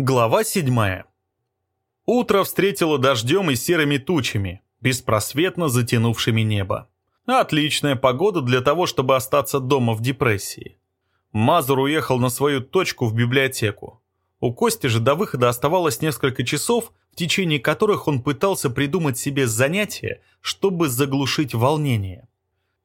Глава 7. Утро встретило дождем и серыми тучами, беспросветно затянувшими небо. Отличная погода для того, чтобы остаться дома в депрессии. Мазур уехал на свою точку в библиотеку. У Кости же до выхода оставалось несколько часов, в течение которых он пытался придумать себе занятие, чтобы заглушить волнение.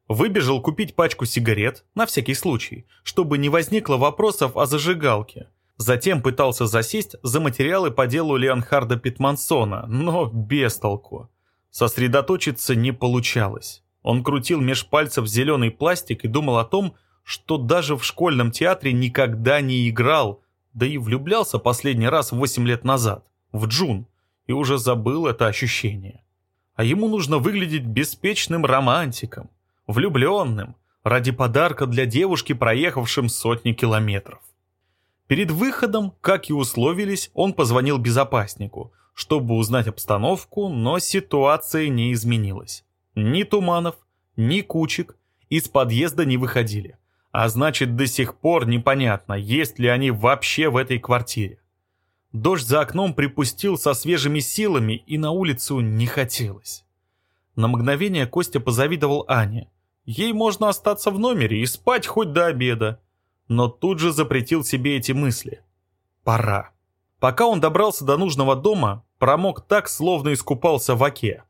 Выбежал купить пачку сигарет, на всякий случай, чтобы не возникло вопросов о зажигалке – Затем пытался засесть за материалы по делу Леонхарда Питмансона, но без толку. Сосредоточиться не получалось. Он крутил меж пальцев зеленый пластик и думал о том, что даже в школьном театре никогда не играл, да и влюблялся последний раз 8 лет назад, в Джун, и уже забыл это ощущение. А ему нужно выглядеть беспечным романтиком, влюбленным, ради подарка для девушки, проехавшим сотни километров. Перед выходом, как и условились, он позвонил безопаснику, чтобы узнать обстановку, но ситуация не изменилась. Ни Туманов, ни Кучик из подъезда не выходили. А значит, до сих пор непонятно, есть ли они вообще в этой квартире. Дождь за окном припустил со свежими силами, и на улицу не хотелось. На мгновение Костя позавидовал Ане. Ей можно остаться в номере и спать хоть до обеда но тут же запретил себе эти мысли. Пора. Пока он добрался до нужного дома, промок так, словно искупался в оке.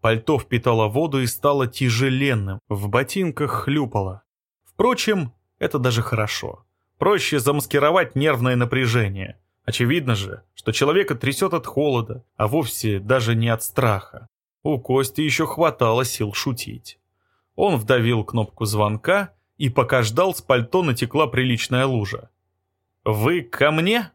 Пальто впитало воду и стало тяжеленным, в ботинках хлюпало. Впрочем, это даже хорошо. Проще замаскировать нервное напряжение. Очевидно же, что человека трясет от холода, а вовсе даже не от страха. У Кости еще хватало сил шутить. Он вдавил кнопку звонка и пока ждал, с пальто натекла приличная лужа. «Вы ко мне?»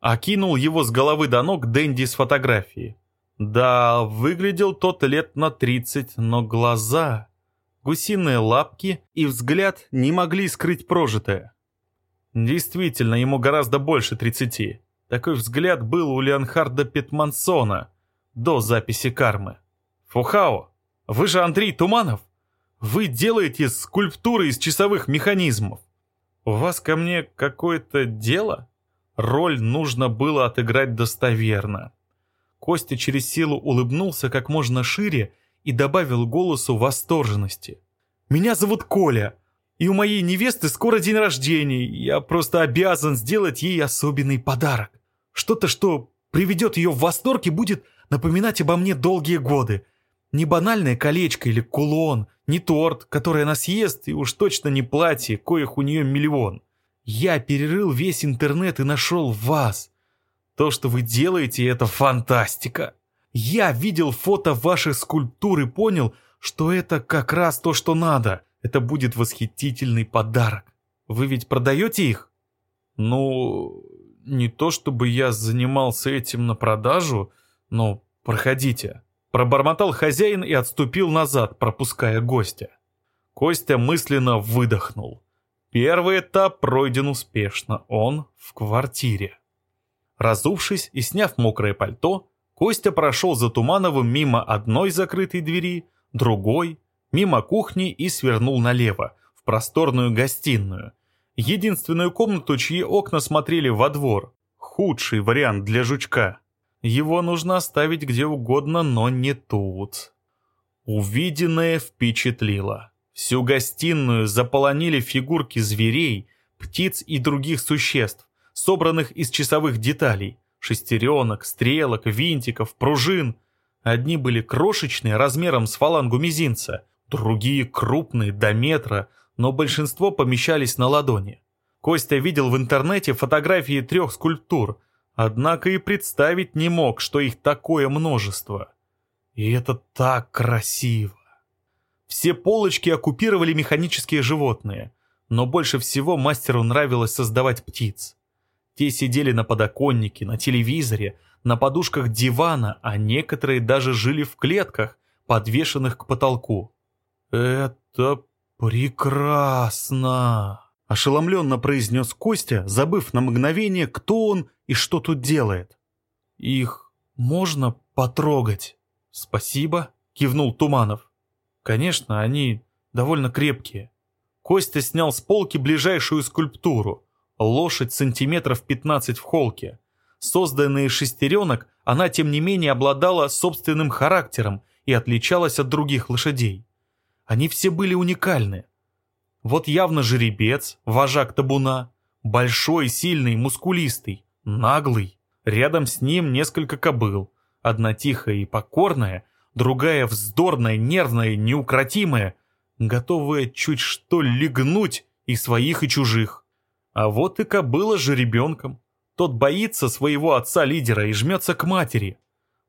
Окинул его с головы до ног Дэнди с фотографии. Да, выглядел тот лет на тридцать, но глаза... Гусиные лапки и взгляд не могли скрыть прожитое. Действительно, ему гораздо больше тридцати. Такой взгляд был у Леонхарда Петмансона до записи кармы. «Фухао, вы же Андрей Туманов?» Вы делаете скульптуры из часовых механизмов. У вас ко мне какое-то дело? Роль нужно было отыграть достоверно. Костя через силу улыбнулся как можно шире и добавил голосу восторженности. «Меня зовут Коля, и у моей невесты скоро день рождения. Я просто обязан сделать ей особенный подарок. Что-то, что приведет ее в восторг и будет напоминать обо мне долгие годы. Не банальное колечко или кулон, не торт, который она съест, и уж точно не платье, коих у нее миллион. Я перерыл весь интернет и нашел вас. То, что вы делаете, это фантастика. Я видел фото ваших скульптур и понял, что это как раз то, что надо. Это будет восхитительный подарок. Вы ведь продаете их? Ну, не то чтобы я занимался этим на продажу, но проходите. Пробормотал хозяин и отступил назад, пропуская гостя. Костя мысленно выдохнул. Первый этап пройден успешно, он в квартире. Разувшись и сняв мокрое пальто, Костя прошел за Тумановым мимо одной закрытой двери, другой, мимо кухни и свернул налево, в просторную гостиную. Единственную комнату, чьи окна смотрели во двор. Худший вариант для жучка. Его нужно оставить где угодно, но не тут. Увиденное впечатлило. Всю гостиную заполонили фигурки зверей, птиц и других существ, собранных из часовых деталей. Шестеренок, стрелок, винтиков, пружин. Одни были крошечные, размером с фалангу мизинца, другие крупные, до метра, но большинство помещались на ладони. Костя видел в интернете фотографии трех скульптур – Однако и представить не мог, что их такое множество. И это так красиво. Все полочки оккупировали механические животные, но больше всего мастеру нравилось создавать птиц. Те сидели на подоконнике, на телевизоре, на подушках дивана, а некоторые даже жили в клетках, подвешенных к потолку. «Это прекрасно!» Ошеломленно произнес Костя, забыв на мгновение, кто он и что тут делает. «Их можно потрогать?» «Спасибо», — кивнул Туманов. «Конечно, они довольно крепкие». Костя снял с полки ближайшую скульптуру. Лошадь сантиметров 15 в холке. Созданная из шестеренок, она, тем не менее, обладала собственным характером и отличалась от других лошадей. Они все были уникальны. Вот явно жеребец, вожак табуна, большой, сильный, мускулистый, наглый. Рядом с ним несколько кобыл, одна тихая и покорная, другая вздорная, нервная, неукротимая, готовая чуть что легнуть и своих, и чужих. А вот и кобыла же ребенком. Тот боится своего отца-лидера и жмется к матери.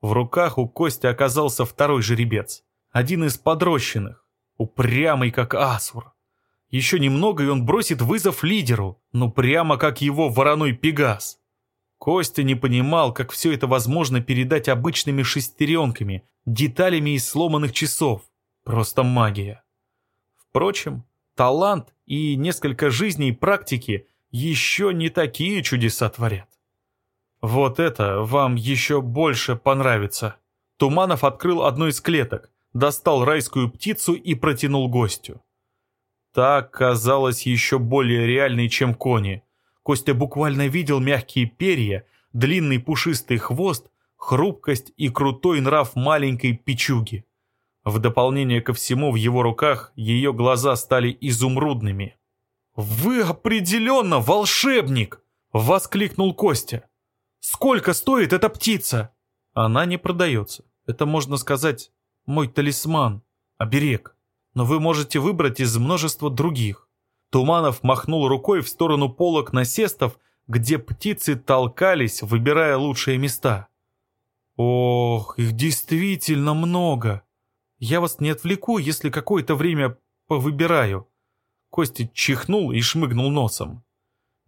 В руках у Кости оказался второй жеребец, один из подрощенных, упрямый как асур. Еще немного, и он бросит вызов лидеру, ну прямо как его вороной пегас. Костя не понимал, как все это возможно передать обычными шестеренками, деталями из сломанных часов. Просто магия. Впрочем, талант и несколько жизней практики еще не такие чудеса творят. Вот это вам еще больше понравится. Туманов открыл одну из клеток, достал райскую птицу и протянул гостю. Так казалось еще более реальной, чем кони. Костя буквально видел мягкие перья, длинный пушистый хвост, хрупкость и крутой нрав маленькой печуги. В дополнение ко всему в его руках ее глаза стали изумрудными. «Вы определенно волшебник!» — воскликнул Костя. «Сколько стоит эта птица?» «Она не продается. Это, можно сказать, мой талисман, оберег. Но вы можете выбрать из множества других». Туманов махнул рукой в сторону полок насестов, где птицы толкались, выбирая лучшие места. «Ох, их действительно много!» Я вас не отвлеку, если какое-то время повыбираю». Костя чихнул и шмыгнул носом.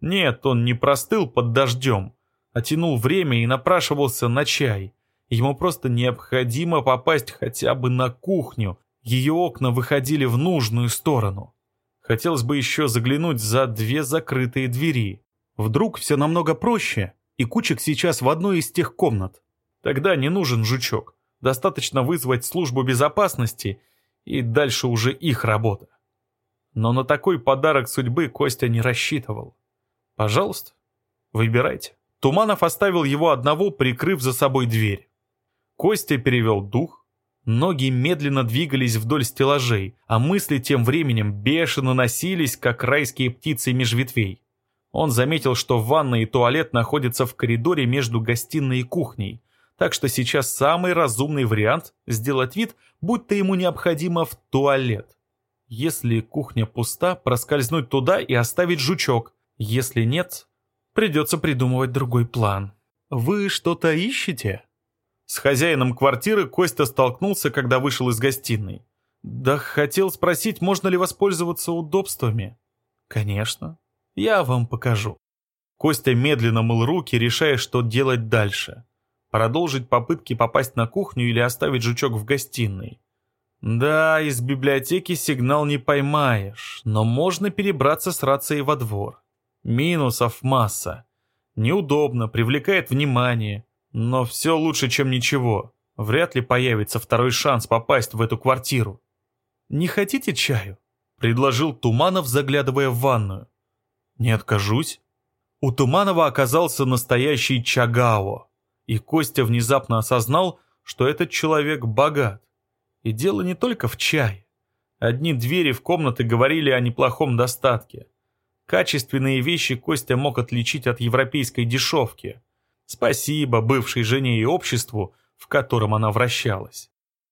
Нет, он не простыл под дождем, а тянул время и напрашивался на чай. Ему просто необходимо попасть хотя бы на кухню. Ее окна выходили в нужную сторону. Хотелось бы еще заглянуть за две закрытые двери. Вдруг все намного проще, и Кучик сейчас в одной из тех комнат. Тогда не нужен жучок. Достаточно вызвать службу безопасности, и дальше уже их работа. Но на такой подарок судьбы Костя не рассчитывал. Пожалуйста, выбирайте. Туманов оставил его одного, прикрыв за собой дверь. Костя перевел дух, ноги медленно двигались вдоль стеллажей, а мысли тем временем бешено носились, как райские птицы меж ветвей. Он заметил, что ванна и туалет находятся в коридоре между гостиной и кухней, так что сейчас самый разумный вариант – сделать вид, будто ему необходимо в туалет. Если кухня пуста, проскользнуть туда и оставить жучок. Если нет, придется придумывать другой план. «Вы что-то ищете?» С хозяином квартиры Костя столкнулся, когда вышел из гостиной. «Да хотел спросить, можно ли воспользоваться удобствами?» «Конечно. Я вам покажу». Костя медленно мыл руки, решая, что делать дальше. Продолжить попытки попасть на кухню или оставить жучок в гостиной. Да, из библиотеки сигнал не поймаешь, но можно перебраться с рацией во двор. Минусов масса. Неудобно, привлекает внимание. Но все лучше, чем ничего. Вряд ли появится второй шанс попасть в эту квартиру. «Не хотите чаю?» — предложил Туманов, заглядывая в ванную. «Не откажусь». У Туманова оказался настоящий чагао и Костя внезапно осознал, что этот человек богат. И дело не только в чае. Одни двери в комнаты говорили о неплохом достатке. Качественные вещи Костя мог отличить от европейской дешевки. Спасибо бывшей жене и обществу, в котором она вращалась.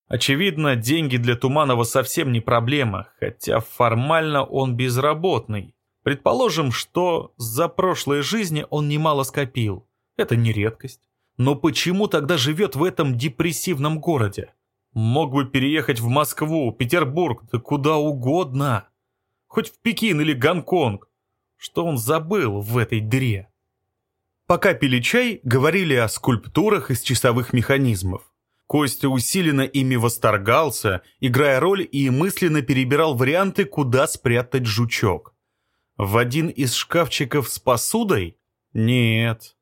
Очевидно, деньги для Туманова совсем не проблема, хотя формально он безработный. Предположим, что за прошлые жизни он немало скопил. Это не редкость. Но почему тогда живет в этом депрессивном городе? Мог бы переехать в Москву, Петербург, да куда угодно. Хоть в Пекин или Гонконг. Что он забыл в этой дыре? Пока пили чай, говорили о скульптурах из часовых механизмов. Костя усиленно ими восторгался, играя роль и мысленно перебирал варианты, куда спрятать жучок. В один из шкафчиков с посудой? Нет.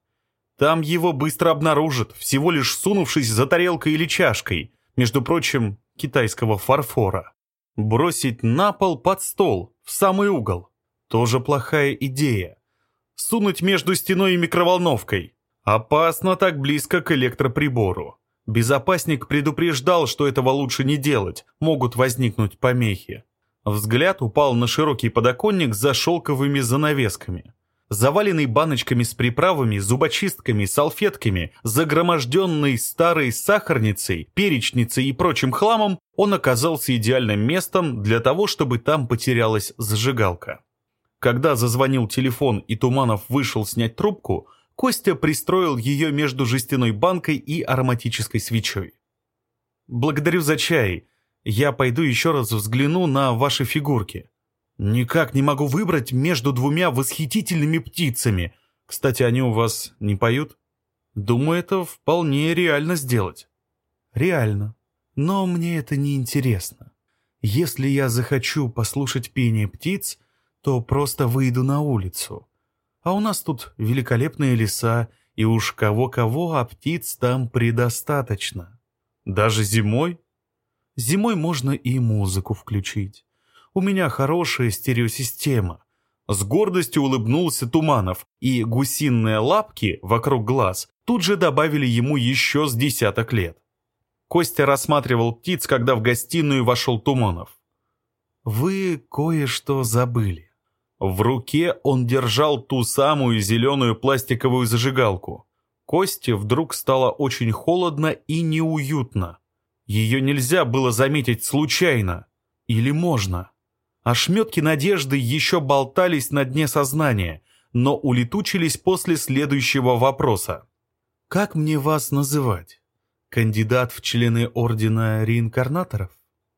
Там его быстро обнаружат, всего лишь сунувшись за тарелкой или чашкой, между прочим, китайского фарфора. Бросить на пол под стол, в самый угол. Тоже плохая идея. Сунуть между стеной и микроволновкой. Опасно так близко к электроприбору. Безопасник предупреждал, что этого лучше не делать, могут возникнуть помехи. Взгляд упал на широкий подоконник за шелковыми занавесками. Заваленный баночками с приправами, зубочистками, салфетками, загроможденный старой сахарницей, перечницей и прочим хламом, он оказался идеальным местом для того, чтобы там потерялась зажигалка. Когда зазвонил телефон и Туманов вышел снять трубку, Костя пристроил ее между жестяной банкой и ароматической свечой. «Благодарю за чай. Я пойду еще раз взгляну на ваши фигурки. Никак не могу выбрать между двумя восхитительными птицами. Кстати, они у вас не поют? Думаю, это вполне реально сделать». «Реально. Но мне это не интересно. Если я захочу послушать пение птиц, то просто выйду на улицу. А у нас тут великолепные леса, и уж кого-кого, а птиц там предостаточно. Даже зимой? Зимой можно и музыку включить. У меня хорошая стереосистема. С гордостью улыбнулся Туманов, и гусиные лапки вокруг глаз тут же добавили ему еще с десяток лет. Костя рассматривал птиц, когда в гостиную вошел Туманов. «Вы кое-что забыли». В руке он держал ту самую зеленую пластиковую зажигалку. Косте вдруг стало очень холодно и неуютно. Ее нельзя было заметить случайно. Или можно? Ошметки надежды еще болтались на дне сознания, но улетучились после следующего вопроса. «Как мне вас называть? Кандидат в члены Ордена Реинкарнаторов?»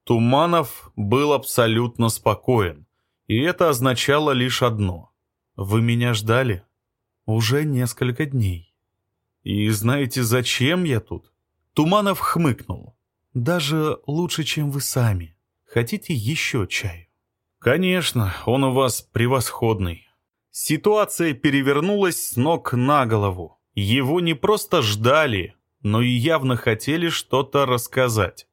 Туманов был абсолютно спокоен. И это означало лишь одно. Вы меня ждали? Уже несколько дней. И знаете, зачем я тут? Туманов хмыкнул. Даже лучше, чем вы сами. Хотите еще чаю? Конечно, он у вас превосходный. Ситуация перевернулась с ног на голову. Его не просто ждали, но и явно хотели что-то рассказать.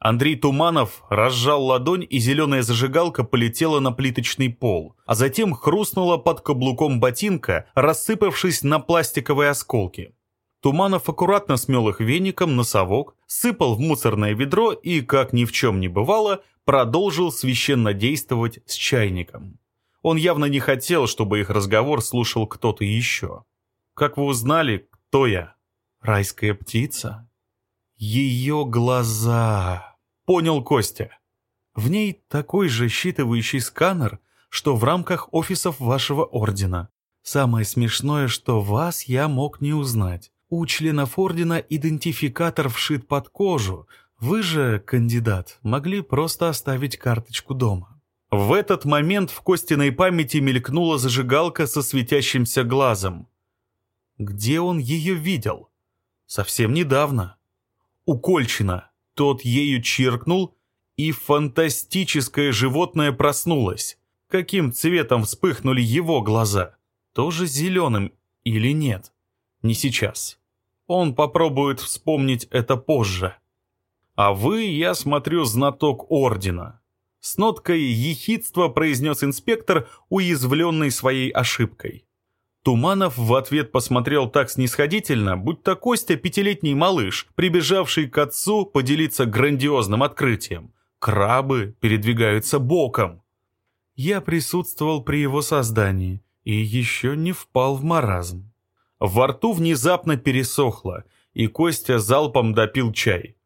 Андрей Туманов разжал ладонь, и зеленая зажигалка полетела на плиточный пол, а затем хрустнула под каблуком ботинка, рассыпавшись на пластиковые осколки. Туманов аккуратно смел их веником на совок, сыпал в мусорное ведро и, как ни в чем не бывало, продолжил священно действовать с чайником. Он явно не хотел, чтобы их разговор слушал кто-то еще. «Как вы узнали, кто я?» «Райская птица?» «Ее глаза!» Понял Костя. В ней такой же считывающий сканер, что в рамках офисов вашего ордена. Самое смешное, что вас я мог не узнать. У членов ордена идентификатор вшит под кожу. Вы же, кандидат, могли просто оставить карточку дома. В этот момент в Костиной памяти мелькнула зажигалка со светящимся глазом. Где он ее видел? Совсем недавно. У Кольчина. Тот ею чиркнул, и фантастическое животное проснулось. Каким цветом вспыхнули его глаза? Тоже зеленым или нет? Не сейчас. Он попробует вспомнить это позже. А вы, я смотрю, знаток ордена. С ноткой ехидства произнес инспектор, уязвленный своей ошибкой. Туманов в ответ посмотрел так снисходительно, будто Костя пятилетний малыш, прибежавший к отцу поделиться грандиозным открытием. Крабы передвигаются боком. Я присутствовал при его создании и еще не впал в маразм. Во рту внезапно пересохло, и Костя залпом допил чай.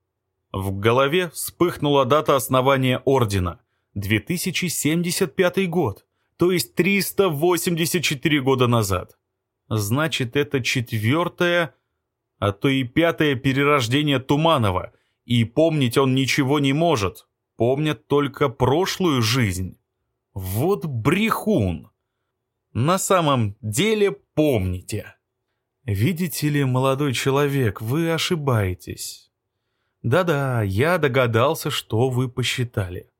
В голове вспыхнула дата основания Ордена — 2075 год то есть 384 года назад. Значит, это четвертое, а то и пятое перерождение Туманова, и помнить он ничего не может, помнят только прошлую жизнь. Вот брехун! На самом деле помните. Видите ли, молодой человек, вы ошибаетесь. Да-да, я догадался, что вы посчитали.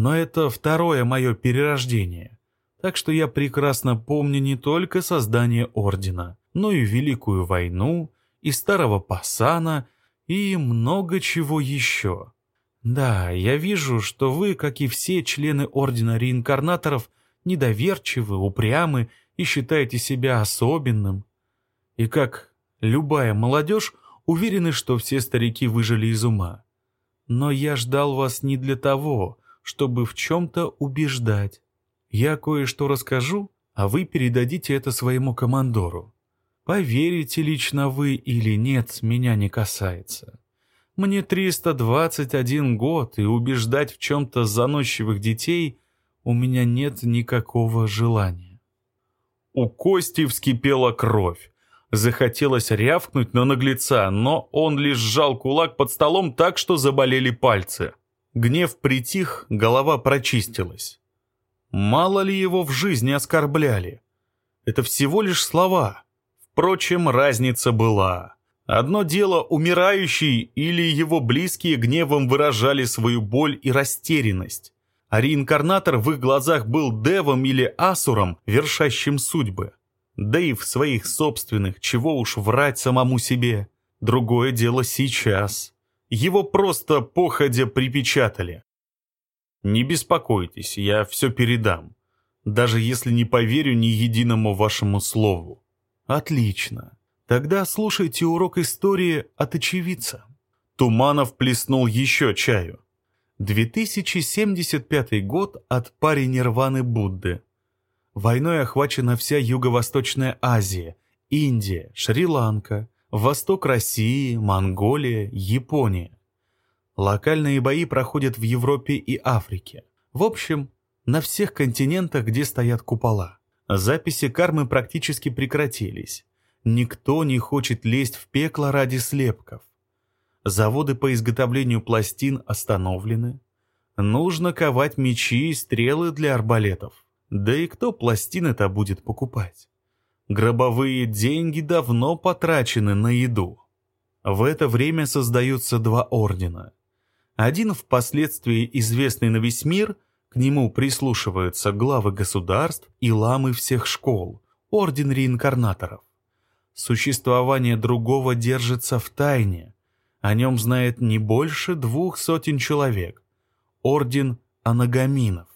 Но это второе мое перерождение. Так что я прекрасно помню не только создание Ордена, но и Великую войну, и Старого Пасана, и много чего еще. Да, я вижу, что вы, как и все члены Ордена Реинкарнаторов, недоверчивы, упрямы и считаете себя особенным. И как Любая молодежь уверены, что все старики выжили из ума. Но я ждал вас не для того, чтобы в чем-то убеждать. Я кое-что расскажу, а вы передадите это своему командору. Поверите лично вы или нет, меня не касается. Мне 321 год, и убеждать в чем-то заносчивых детей у меня нет никакого желания. У Кости вскипела кровь. Захотелось рявкнуть на наглеца, но он лишь сжал кулак под столом так, что заболели пальцы. Гнев притих, голова прочистилась. Мало ли его в жизни оскорбляли. Это всего лишь слова. Впрочем, разница была. Одно дело, умирающий или его близкие гневом выражали свою боль и растерянность. А реинкарнатор в их глазах был девом или асуром, вершащим судьбы. Да и в своих собственных, чего уж врать самому себе. Другое дело сейчас. Его просто походя припечатали. Не беспокойтесь, я все передам. Даже если не поверю ни единому вашему слову. Отлично. Тогда слушайте урок истории от очевидца. Туманов плеснул еще чаю. 2075 год от пари Нирваны Будды. Войной охвачена вся Юго-Восточная Азия, Индия, Шри-Ланка, восток России, Монголия, Япония. Локальные бои проходят в Европе и Африке. В общем, на всех континентах, где стоят купола. Записи кармы практически прекратились. Никто не хочет лезть в пекло ради слепков. Заводы по изготовлению пластин остановлены. Нужно ковать мечи и стрелы для арбалетов. Да и кто пластины-то будет покупать? Гробовые деньги давно потрачены на еду. В это время создаются два ордена. Один впоследствии известный на весь мир, к нему прислушиваются главы государств и ламы всех школ, орден реинкарнаторов. Существование другого держится в тайне. О нем знает не больше двух сотен человек. Орден анагаминов.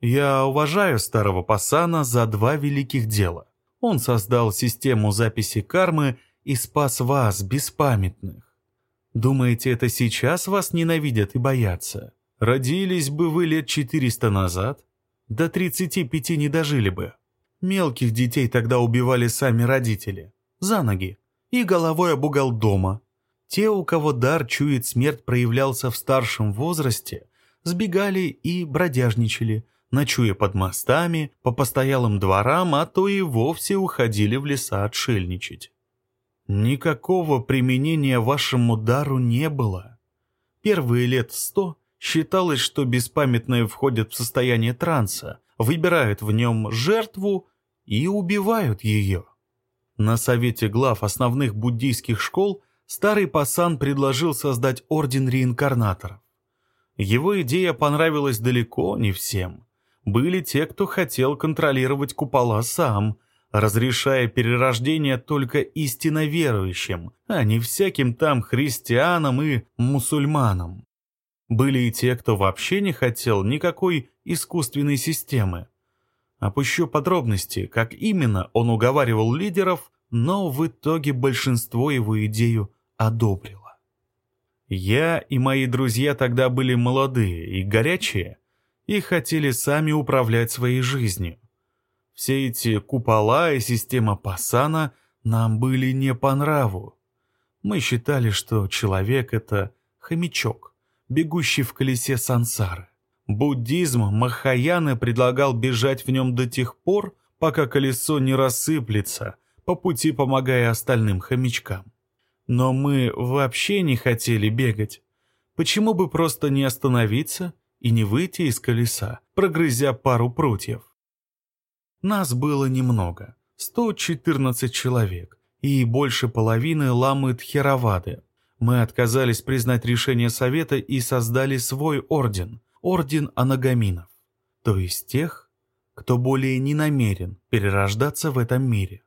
Я уважаю старого пасана за два великих дела. Он создал систему записи кармы и спас вас, беспамятных. Думаете, это сейчас вас ненавидят и боятся? Родились бы вы лет 400 назад? До 35 не дожили бы. Мелких детей тогда убивали сами родители. За ноги. И головой об угол дома. Те, у кого дар чует смерть проявлялся в старшем возрасте, сбегали и бродяжничали – ночуя под мостами, по постоялым дворам, а то и вовсе уходили в леса отшельничать. Никакого применения вашему дару не было. Первые лет сто считалось, что беспамятные входят в состояние транса, выбирают в нем жертву и убивают ее. На совете глав основных буддийских школ старый пасан предложил создать орден реинкарнаторов. Его идея понравилась далеко не всем были те, кто хотел контролировать купола сам, разрешая перерождение только истинно верующим, а не всяким там христианам и мусульманам. Были и те, кто вообще не хотел никакой искусственной системы. Опущу подробности, как именно он уговаривал лидеров, но в итоге большинство его идею одобрило. Я и мои друзья тогда были молодые и горячие, и хотели сами управлять своей жизнью. Все эти купола и система Пасана нам были не по нраву. Мы считали, что человек — это хомячок, бегущий в колесе сансары. Буддизм Махаяны предлагал бежать в нем до тех пор, пока колесо не рассыплется, по пути помогая остальным хомячкам. Но мы вообще не хотели бегать. Почему бы просто не остановиться и не выйти из колеса, прогрызя пару прутьев. Нас было немного, 114 человек, и больше половины ламы Тхеравады. Мы отказались признать решение Совета и создали свой орден, орден анагаминов, то есть тех, кто более не намерен перерождаться в этом мире.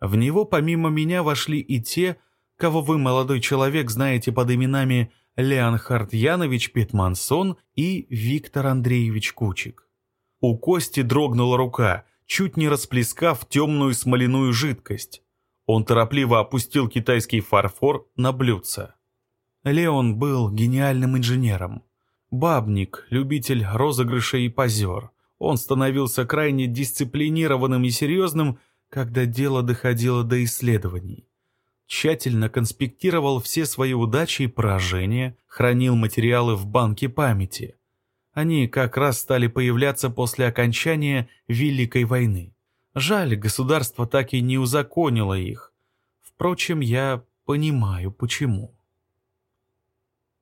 В него помимо меня вошли и те, кого вы, молодой человек, знаете под именами Леонхард Янович Петмансон и Виктор Андреевич Кучик. У Кости дрогнула рука, чуть не расплескав темную смоляную жидкость. Он торопливо опустил китайский фарфор на блюдце. Леон был гениальным инженером. Бабник, любитель розыгрышей и позер. Он становился крайне дисциплинированным и серьезным, когда дело доходило до исследований. Тщательно конспектировал все свои удачи и поражения, хранил материалы в банке памяти. Они как раз стали появляться после окончания Великой войны. Жаль, государство так и не узаконило их. Впрочем, я понимаю, почему.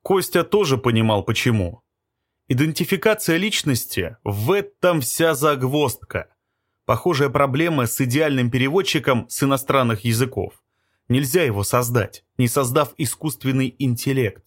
Костя тоже понимал, почему. Идентификация личности – в этом вся загвоздка. Похожая проблема с идеальным переводчиком с иностранных языков. Нельзя его создать, не создав искусственный интеллект.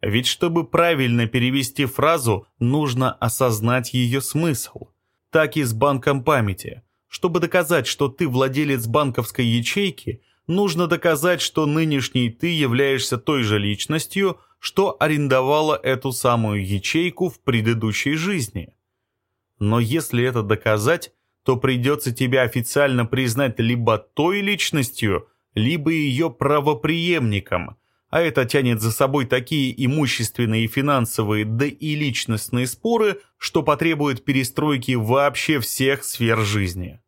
Ведь чтобы правильно перевести фразу, нужно осознать ее смысл. Так и с банком памяти. Чтобы доказать, что ты владелец банковской ячейки, нужно доказать, что нынешний ты являешься той же личностью, что арендовала эту самую ячейку в предыдущей жизни. Но если это доказать, то придется тебя официально признать либо той личностью, либо ее правоприемником, а это тянет за собой такие имущественные финансовые, да и личностные споры, что потребует перестройки вообще всех сфер жизни.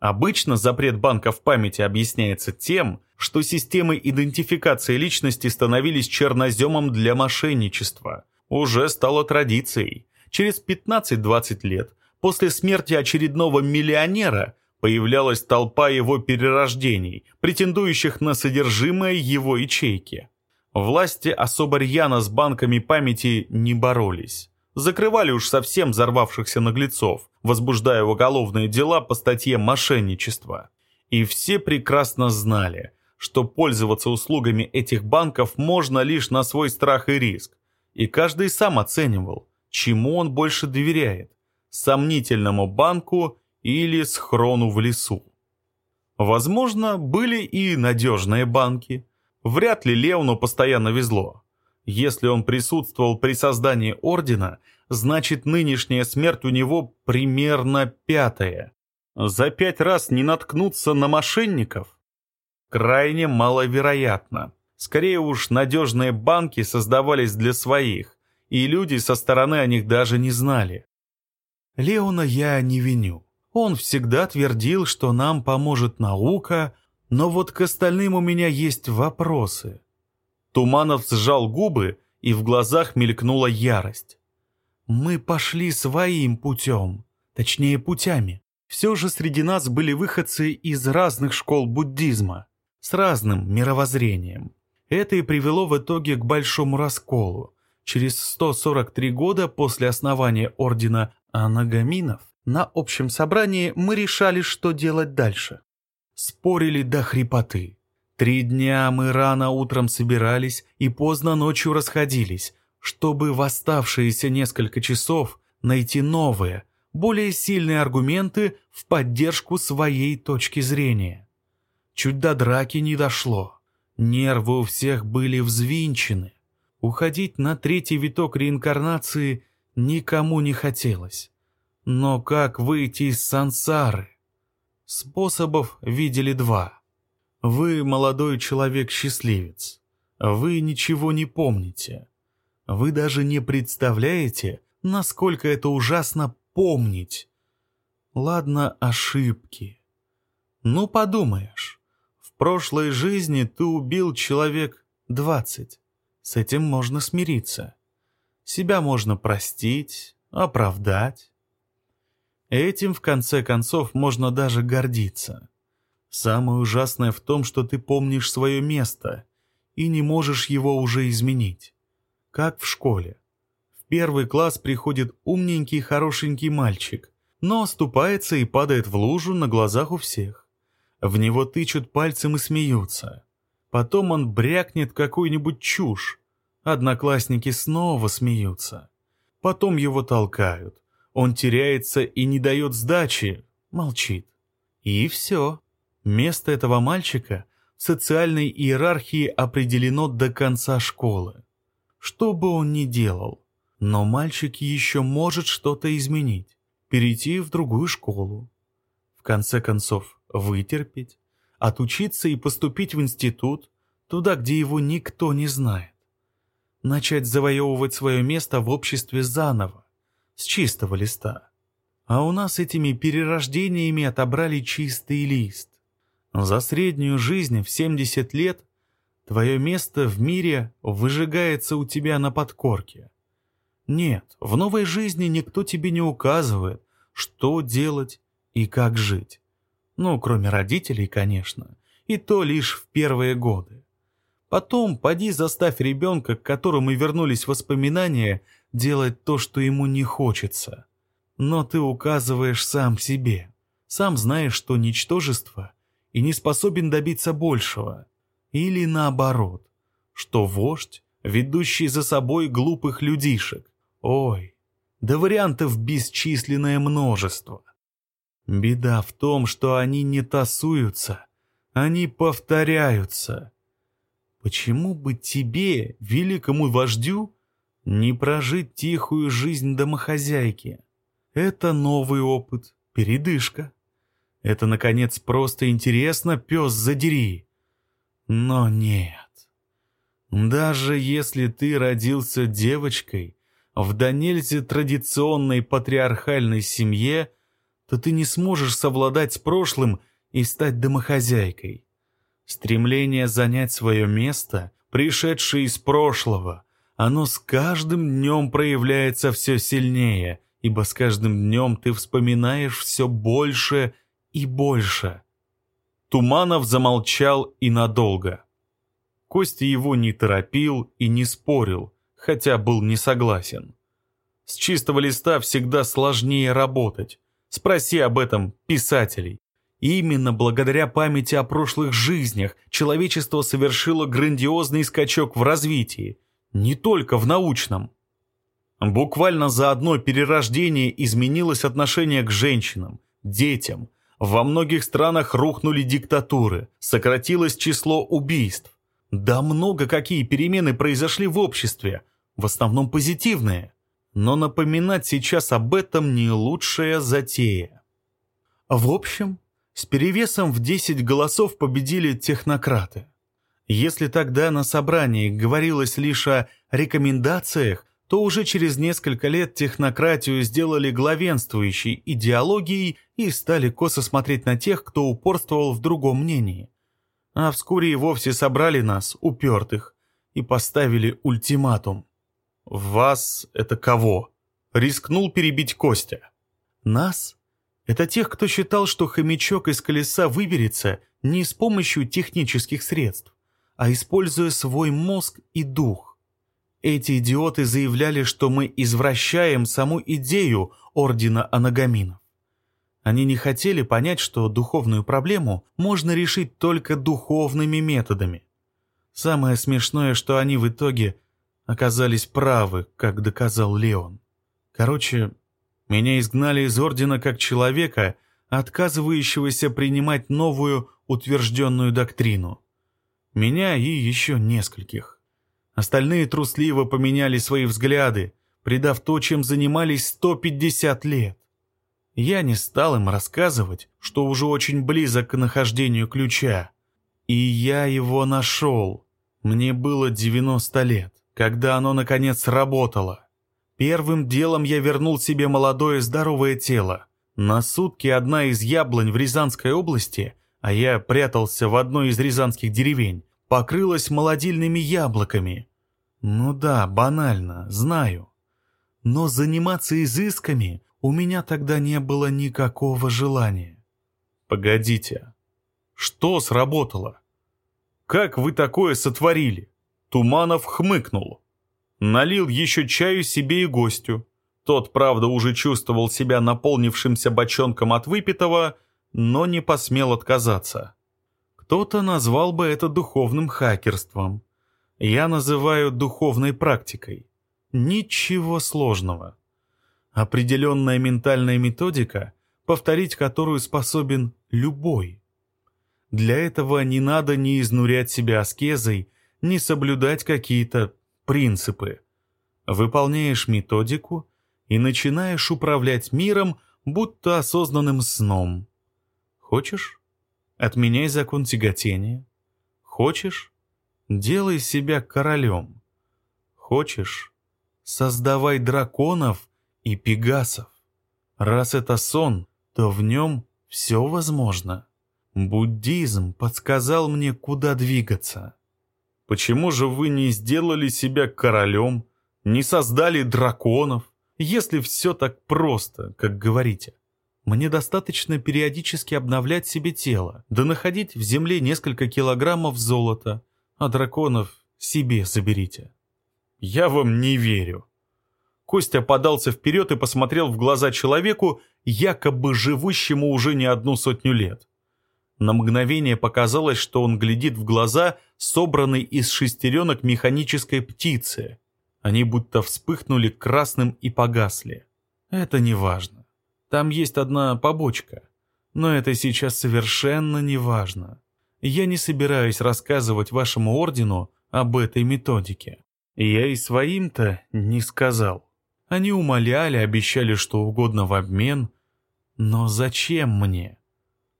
Обычно запрет банка в памяти объясняется тем, что системы идентификации личности становились черноземом для мошенничества. Уже стало традицией. Через 15-20 лет после смерти очередного миллионера появлялась толпа его перерождений, претендующих на содержимое его ячейки. Власти особо рьяно с банками памяти не боролись. Закрывали уж совсем взорвавшихся наглецов, возбуждая уголовные дела по статье «Мошенничество». И все прекрасно знали, что пользоваться услугами этих банков можно лишь на свой страх и риск. И каждый сам оценивал, чему он больше доверяет – сомнительному банку или схрону в лесу. Возможно, были и надежные банки. Вряд ли Леону постоянно везло. Если он присутствовал при создании ордена, значит нынешняя смерть у него примерно пятая. За пять раз не наткнуться на мошенников – крайне маловероятно. Скорее уж, надежные банки создавались для своих, и люди со стороны о них даже не знали. Леона я не виню. Он всегда твердил, что нам поможет наука, но вот к остальным у меня есть вопросы. Туманов сжал губы, и в глазах мелькнула ярость. Мы пошли своим путем, точнее путями. Все же среди нас были выходцы из разных школ буддизма с разным мировоззрением. Это и привело в итоге к большому расколу. Через 143 года после основания ордена Анагаминов на общем собрании мы решали, что делать дальше. Спорили до хрипоты. Три дня мы рано утром собирались и поздно ночью расходились, чтобы в оставшиеся несколько часов найти новые, более сильные аргументы в поддержку своей точки зрения. Чуть до драки не дошло. Нервы у всех были взвинчены. Уходить на третий виток реинкарнации никому не хотелось. Но как выйти из сансары? Способов видели два. Вы, молодой человек-счастливец, вы ничего не помните. Вы даже не представляете, насколько это ужасно помнить. Ладно, ошибки. Ну, подумаешь прошлой жизни ты убил человек двадцать. С этим можно смириться. Себя можно простить, оправдать. Этим, в конце концов, можно даже гордиться. Самое ужасное в том, что ты помнишь свое место и не можешь его уже изменить. Как в школе. В первый класс приходит умненький, хорошенький мальчик, но оступается и падает в лужу на глазах у всех. В него тычут пальцем и смеются. Потом он брякнет какую-нибудь чушь. Одноклассники снова смеются. Потом его толкают. Он теряется и не дает сдачи, молчит. И все. Место этого мальчика в социальной иерархии определено до конца школы. Что бы он ни делал, но мальчик еще может что-то изменить, перейти в другую школу. В конце концов, вытерпеть, отучиться и поступить в институт, туда, где его никто не знает. Начать завоевывать свое место в обществе заново, с чистого листа. А у нас этими перерождениями отобрали чистый лист. За среднюю жизнь в 70 лет твое место в мире выжигается у тебя на подкорке. Нет, в новой жизни никто тебе не указывает, что делать и как жить. Ну, кроме родителей, конечно, и то лишь в первые годы. Потом поди заставь ребенка, к которому вернулись воспоминания, делать то, что ему не хочется. Но ты указываешь сам себе. Сам знаешь, что ничтожество и не способен добиться большего. Или наоборот, что вождь, ведущий за собой глупых людишек. Ой, да вариантов бесчисленное множество. Беда в том, что они не тасуются, они повторяются. Почему бы тебе, великому вождю, не прожить тихую жизнь домохозяйки? Это новый опыт, передышка. Это, наконец, просто интересно, пес задери. Но нет. Даже если ты родился девочкой в до традиционной патриархальной семье, то ты не сможешь совладать с прошлым и стать домохозяйкой. Стремление занять свое место, пришедшее из прошлого, оно с каждым днем проявляется все сильнее, ибо с каждым днем ты вспоминаешь все больше и больше. Туманов замолчал и надолго. Костя его не торопил и не спорил, хотя был не согласен. С чистого листа всегда сложнее работать. Спроси об этом писателей. Именно благодаря памяти о прошлых жизнях человечество совершило грандиозный скачок в развитии, не только в научном. Буквально за одно перерождение изменилось отношение к женщинам, детям. Во многих странах рухнули диктатуры, сократилось число убийств. Да много какие перемены произошли в обществе, в основном позитивные. Но напоминать сейчас об этом не лучшая затея. В общем, с перевесом в 10 голосов победили технократы. Если тогда на собрании говорилось лишь о рекомендациях, то уже через несколько лет технократию сделали главенствующей идеологией и стали косо смотреть на тех, кто упорствовал в другом мнении. А вскоре и вовсе собрали нас, упертых, и поставили ультиматум. «Вас — это кого?» — рискнул перебить Костя. «Нас?» Это тех, кто считал, что хомячок из колеса выберется не с помощью технических средств, а используя свой мозг и дух. Эти идиоты заявляли, что мы извращаем саму идею Ордена Анагаминов. Они не хотели понять, что духовную проблему можно решить только духовными методами. Самое смешное, что они в итоге оказались правы, как доказал Леон. Короче, меня изгнали из ордена как человека, отказывающегося принимать новую утвержденную доктрину. Меня и еще нескольких. Остальные трусливо поменяли свои взгляды, предав то, чем занимались 150 лет. Я не стал им рассказывать, что уже очень близок к нахождению ключа. И я его нашел. Мне было 90 лет, когда оно наконец работало. Первым делом я вернул себе молодое здоровое тело. На сутки одна из яблонь в Рязанской области, а я прятался в одной из рязанских деревень, покрылась молодильными яблоками. Ну да, банально, знаю. Но заниматься изысками у меня тогда не было никакого желания. Погодите, что сработало? Как вы такое сотворили? Туманов хмыкнул. Налил еще чаю себе и гостю. Тот, правда, уже чувствовал себя наполнившимся бочонком от выпитого, но не посмел отказаться. Кто-то назвал бы это духовным хакерством. Я называю духовной практикой. Ничего сложного. Определенная ментальная методика, повторить которую способен любой. Для этого не надо ни изнурять себя аскезой, ни соблюдать какие-то принципы. Выполняешь методику и начинаешь управлять миром, будто осознанным сном. Хочешь? Отменяй закон тяготения. Хочешь? Делай себя королем. Хочешь? Создавай драконов и пегасов. Раз это сон, то в нем все возможно. Буддизм подсказал мне, куда двигаться. Почему же вы не сделали себя королем, не создали драконов, если все так просто, как говорите? Мне достаточно периодически обновлять себе тело, да находить в земле несколько килограммов золота, а драконов себе заберите. Я вам не верю. Костя подался вперед и посмотрел в глаза человеку, якобы живущему уже не одну сотню лет. На мгновение показалось, что он глядит в глаза, собранной из шестеренок механической птицы. Они будто вспыхнули красным и погасли. Это не важно. Там есть одна побочка. Но это сейчас совершенно не важно. Я не собираюсь рассказывать вашему ордену об этой методике. Я и своим-то не сказал. Они умоляли, обещали что угодно в обмен. Но зачем мне?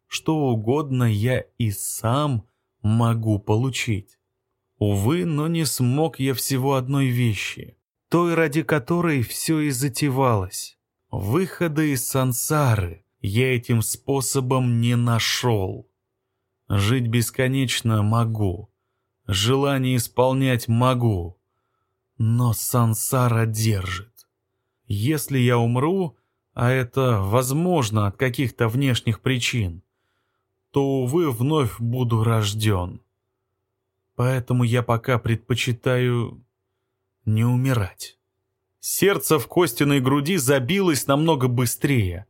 Что угодно я и сам могу получить. Увы, но не смог я всего одной вещи, той, ради которой все и затевалось. Выхода из сансары я этим способом не нашел. Жить бесконечно могу, желание исполнять могу, но сансара держит. Если я умру, а это возможно от каких-то внешних причин, то, увы, вновь буду рожден. Поэтому я пока предпочитаю не умирать. Сердце в Костиной груди забилось намного быстрее.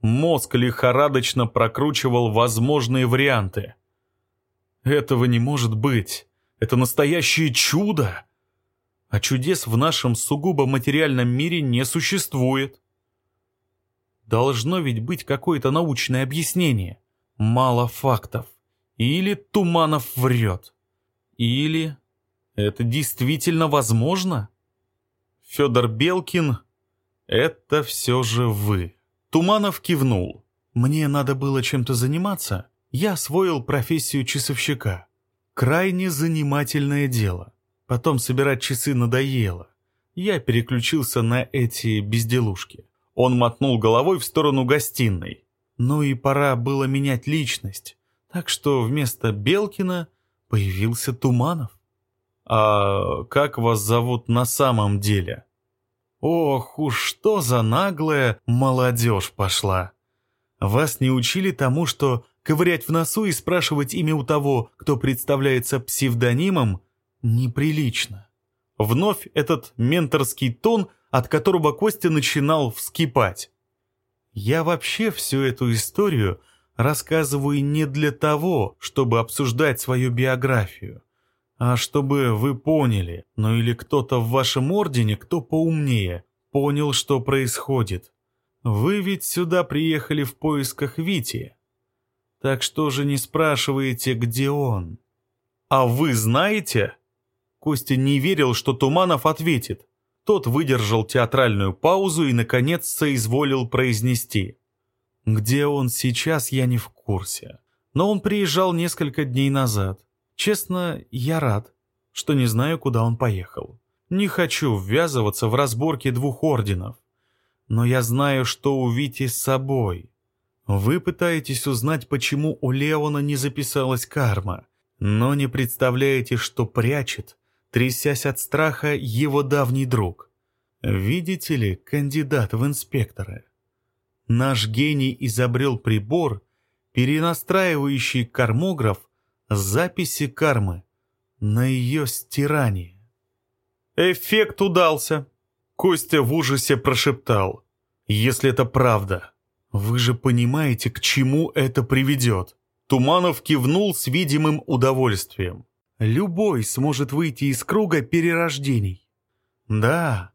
Мозг лихорадочно прокручивал возможные варианты. Этого не может быть. Это настоящее чудо а чудес в нашем сугубо материальном мире не существует. Должно ведь быть какое-то научное объяснение. Мало фактов. Или Туманов врет. Или это действительно возможно? Федор Белкин, это все же вы. Туманов кивнул. Мне надо было чем-то заниматься. Я освоил профессию часовщика. Крайне занимательное дело. Потом собирать часы надоело. Я переключился на эти безделушки. Он мотнул головой в сторону гостиной. Ну и пора было менять личность. Так что вместо Белкина появился Туманов. «А как вас зовут на самом деле?» «Ох уж что за наглая молодежь пошла! Вас не учили тому, что ковырять в носу и спрашивать имя у того, кто представляется псевдонимом, неприлично. Вновь этот менторский тон, от которого Костя начинал вскипать. Я вообще всю эту историю рассказываю не для того, чтобы обсуждать свою биографию, а чтобы вы поняли, ну или кто-то в вашем ордене, кто поумнее, понял, что происходит. Вы ведь сюда приехали в поисках Вити. Так что же не спрашиваете, где он? А вы знаете? Костя не верил, что Туманов ответит. Тот выдержал театральную паузу и, наконец, соизволил произнести. «Где он сейчас, я не в курсе. Но он приезжал несколько дней назад. Честно, я рад, что не знаю, куда он поехал. Не хочу ввязываться в разборки двух орденов. Но я знаю, что у Вити с собой. Вы пытаетесь узнать, почему у Леона не записалась карма, но не представляете, что прячет трясясь от страха, его давний друг. Видите ли, кандидат в инспекторы. Наш гений изобрел прибор, перенастраивающий кармограф записи кармы на ее стирание. Эффект удался. Костя в ужасе прошептал. Если это правда, вы же понимаете, к чему это приведет. Туманов кивнул с видимым удовольствием. Любой сможет выйти из круга перерождений. Да,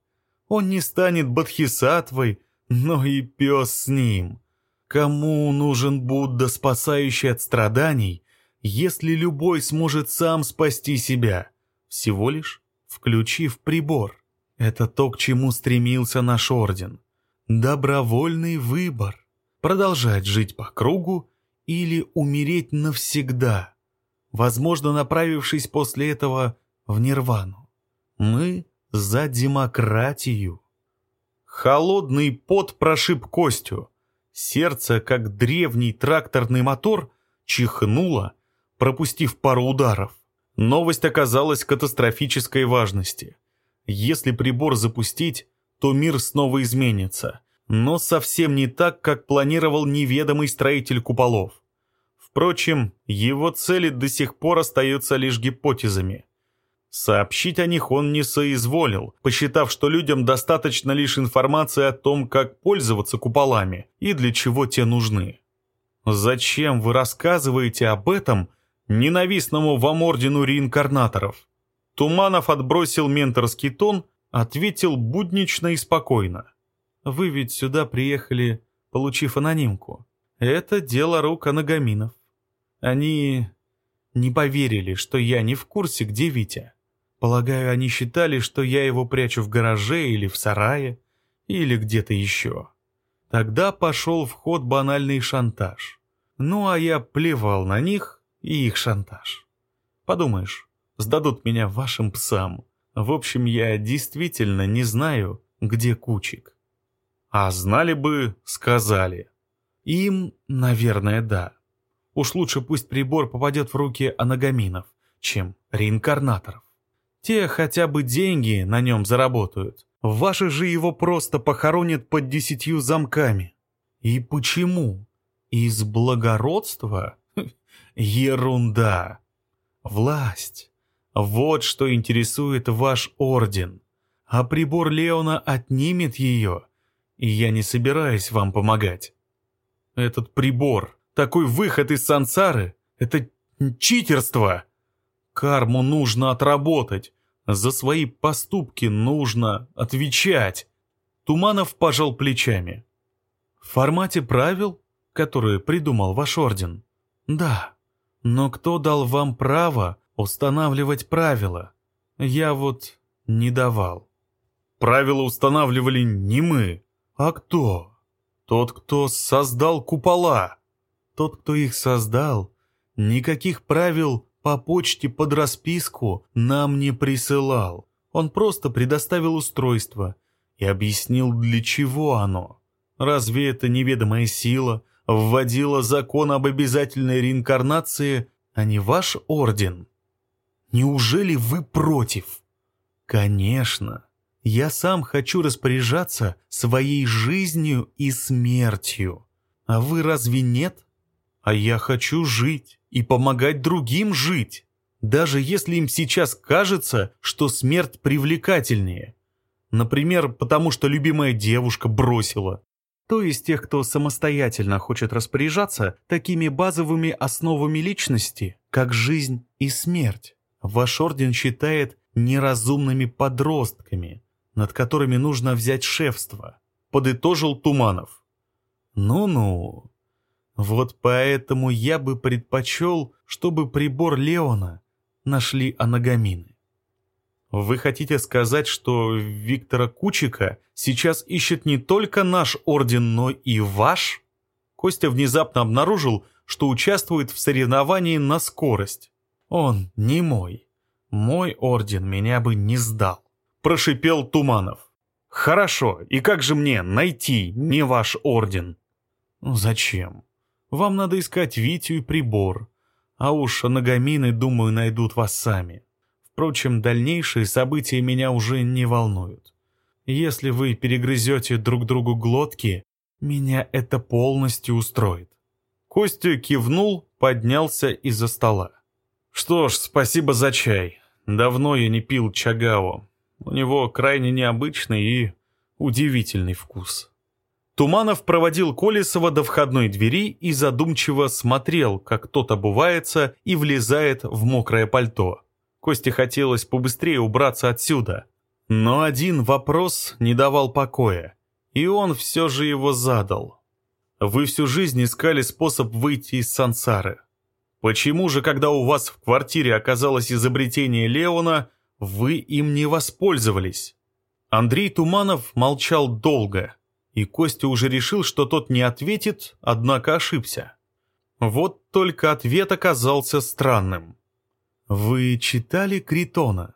он не станет бодхисаттвой, но и пес с ним. Кому нужен Будда, спасающий от страданий, если любой сможет сам спасти себя, всего лишь включив прибор? Это то, к чему стремился наш орден. Добровольный выбор. Продолжать жить по кругу или умереть навсегда, возможно, направившись после этого в нирвану. Мы за демократию. Холодный пот прошиб Костю. Сердце, как древний тракторный мотор, чихнуло, пропустив пару ударов. Новость оказалась катастрофической важности. Если прибор запустить, то мир снова изменится. Но совсем не так, как планировал неведомый строитель куполов. Впрочем, его цели до сих пор остаются лишь гипотезами. Сообщить о них он не соизволил, посчитав, что людям достаточно лишь информации о том, как пользоваться куполами и для чего те нужны. Зачем вы рассказываете об этом ненавистному вам ордену реинкарнаторов? Туманов отбросил менторский тон, ответил буднично и спокойно. Вы ведь сюда приехали, получив анонимку. Это дело рук анагаминов. Они не поверили, что я не в курсе, где Витя. Полагаю, они считали, что я его прячу в гараже или в сарае, или где-то еще. Тогда пошел в ход банальный шантаж. Ну, а я плевал на них и их шантаж. Подумаешь, сдадут меня вашим псам. В общем, я действительно не знаю, где Кучик. А знали бы, сказали. Им, наверное, да. Уж лучше пусть прибор попадет в руки анагаминов, чем реинкарнаторов. Те хотя бы деньги на нем заработают. Ваши же его просто похоронят под десятью замками. И почему? Из благородства? Ерунда. Власть. Вот что интересует ваш орден. А прибор Леона отнимет ее, и я не собираюсь вам помогать. Этот прибор, такой выход из сансары, это читерство. Карму нужно отработать. За свои поступки нужно отвечать. Туманов пожал плечами. В формате правил, которые придумал ваш орден? Да. Но кто дал вам право устанавливать правила? Я вот не давал. Правила устанавливали не мы. А кто? Тот, кто создал купола. Тот, кто их создал, никаких правил по почте под расписку нам не присылал. Он просто предоставил устройство и объяснил, для чего оно. Разве это неведомая сила вводила закон об обязательной реинкарнации, а не ваш орден? Неужели вы против? Конечно. Я сам хочу распоряжаться своей жизнью и смертью. А вы разве нет? А я хочу жить и помогать другим жить, даже если им сейчас кажется, что смерть привлекательнее. Например, потому что любимая девушка бросила. То есть тех, кто самостоятельно хочет распоряжаться такими базовыми основами личности, как жизнь и смерть. Ваш орден считает неразумными подростками, над которыми нужно взять шефство, подытожил Туманов. Ну-ну, вот поэтому я бы предпочел, чтобы прибор Леона нашли анагамины. Вы хотите сказать, что Виктора Кучика сейчас ищет не только наш орден, но и ваш? Костя внезапно обнаружил, что участвует в соревновании на скорость. Он не мой. Мой орден меня бы не сдал. Прошипел Туманов. Хорошо, и как же мне найти не ваш орден? Зачем? Вам надо искать Витю и прибор. А уж анагамины, думаю, найдут вас сами. Впрочем, дальнейшие события меня уже не волнуют. Если вы перегрызете друг другу глотки, меня это полностью устроит. Костя кивнул, поднялся из-за стола. Что ж, спасибо за чай. Давно я не пил чагао. У него крайне необычный и удивительный вкус. Туманов проводил Колесова до входной двери и задумчиво смотрел, как тот обувается и влезает в мокрое пальто. Косте хотелось побыстрее убраться отсюда. Но один вопрос не давал покоя, и он все же его задал. Вы всю жизнь искали способ выйти из сансары. Почему же, когда у вас в квартире оказалось изобретение Леона, вы им не воспользовались? Андрей Туманов молчал долго, и Костя уже решил, что тот не ответит, однако ошибся. Вот только ответ оказался странным. «Вы читали Критона?»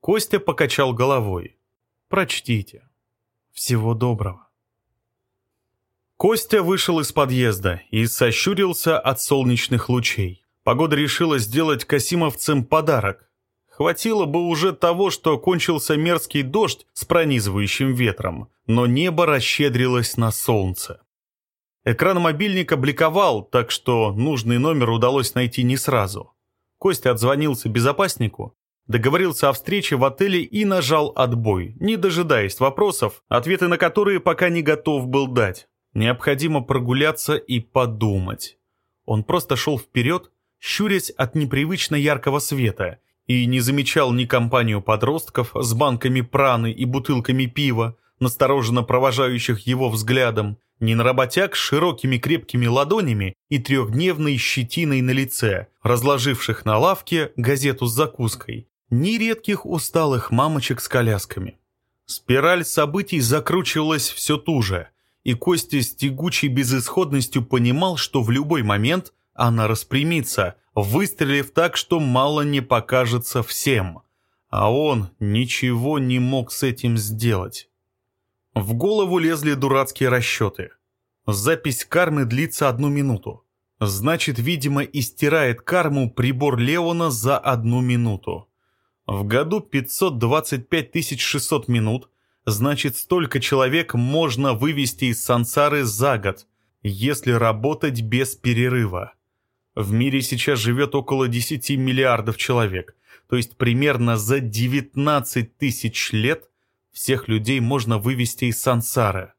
Костя покачал головой. «Прочтите. Всего доброго». Костя вышел из подъезда и сощурился от солнечных лучей. Погода решила сделать касимовцам подарок. Хватило бы уже того, что кончился мерзкий дождь с пронизывающим ветром, но небо расщедрилось на солнце. Экран мобильника бликовал, так что нужный номер удалось найти не сразу. Костя отзвонился безопаснику, договорился о встрече в отеле и нажал отбой, не дожидаясь вопросов, ответы на которые пока не готов был дать. Необходимо прогуляться и подумать. Он просто шел вперед, щурясь от непривычно яркого света, и не замечал ни компанию подростков с банками праны и бутылками пива, настороженно провожающих его взглядом, ни на работяг с широкими крепкими ладонями и трехдневной щетиной на лице, разложивших на лавке газету с закуской, ни редких усталых мамочек с колясками. Спираль событий закручивалась все туже, и Костя с тягучей безысходностью понимал, что в любой момент она распрямится, выстрелив так, что мало не покажется всем. А он ничего не мог с этим сделать. В голову лезли дурацкие расчеты. Запись кармы длится одну минуту. Значит, видимо, истирает карму прибор Леона за одну минуту. В году 525 600 минут, значит, столько человек можно вывести из сансары за год, если работать без перерыва. В мире сейчас живет около 10 миллиардов человек, то есть примерно за 19 тысяч лет всех людей можно вывести из сансары.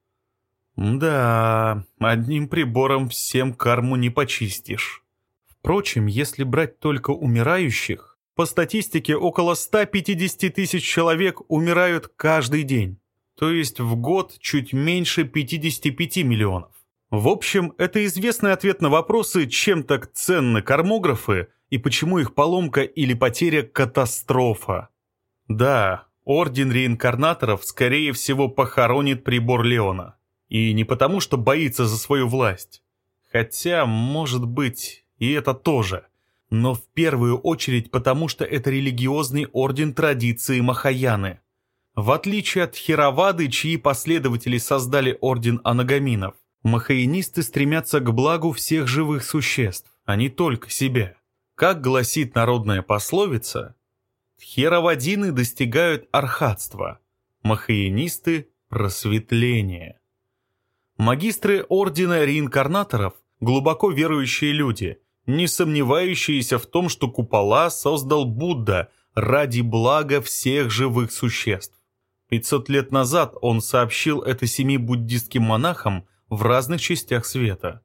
Да, одним прибором всем карму не почистишь. Впрочем, если брать только умирающих, по статистике около 150 тысяч человек умирают каждый день, то есть в год чуть меньше 55 миллионов. В общем, это известный ответ на вопросы, чем так ценны кормографы и почему их поломка или потеря – катастрофа. Да, Орден реинкарнаторов, скорее всего, похоронит прибор Леона. И не потому, что боится за свою власть. Хотя, может быть, и это тоже. Но в первую очередь потому, что это религиозный орден традиции Махаяны. В отличие от Херавады, чьи последователи создали орден анагаминов, Махаинисты стремятся к благу всех живых существ, а не только себе. Как гласит народная пословица, тхеравадины достигают архатства, махаинисты – просветления. Магистры Ордена Реинкарнаторов – глубоко верующие люди, не сомневающиеся в том, что купола создал Будда ради блага всех живых существ. 500 лет назад он сообщил это семи буддистским монахам – в разных частях света.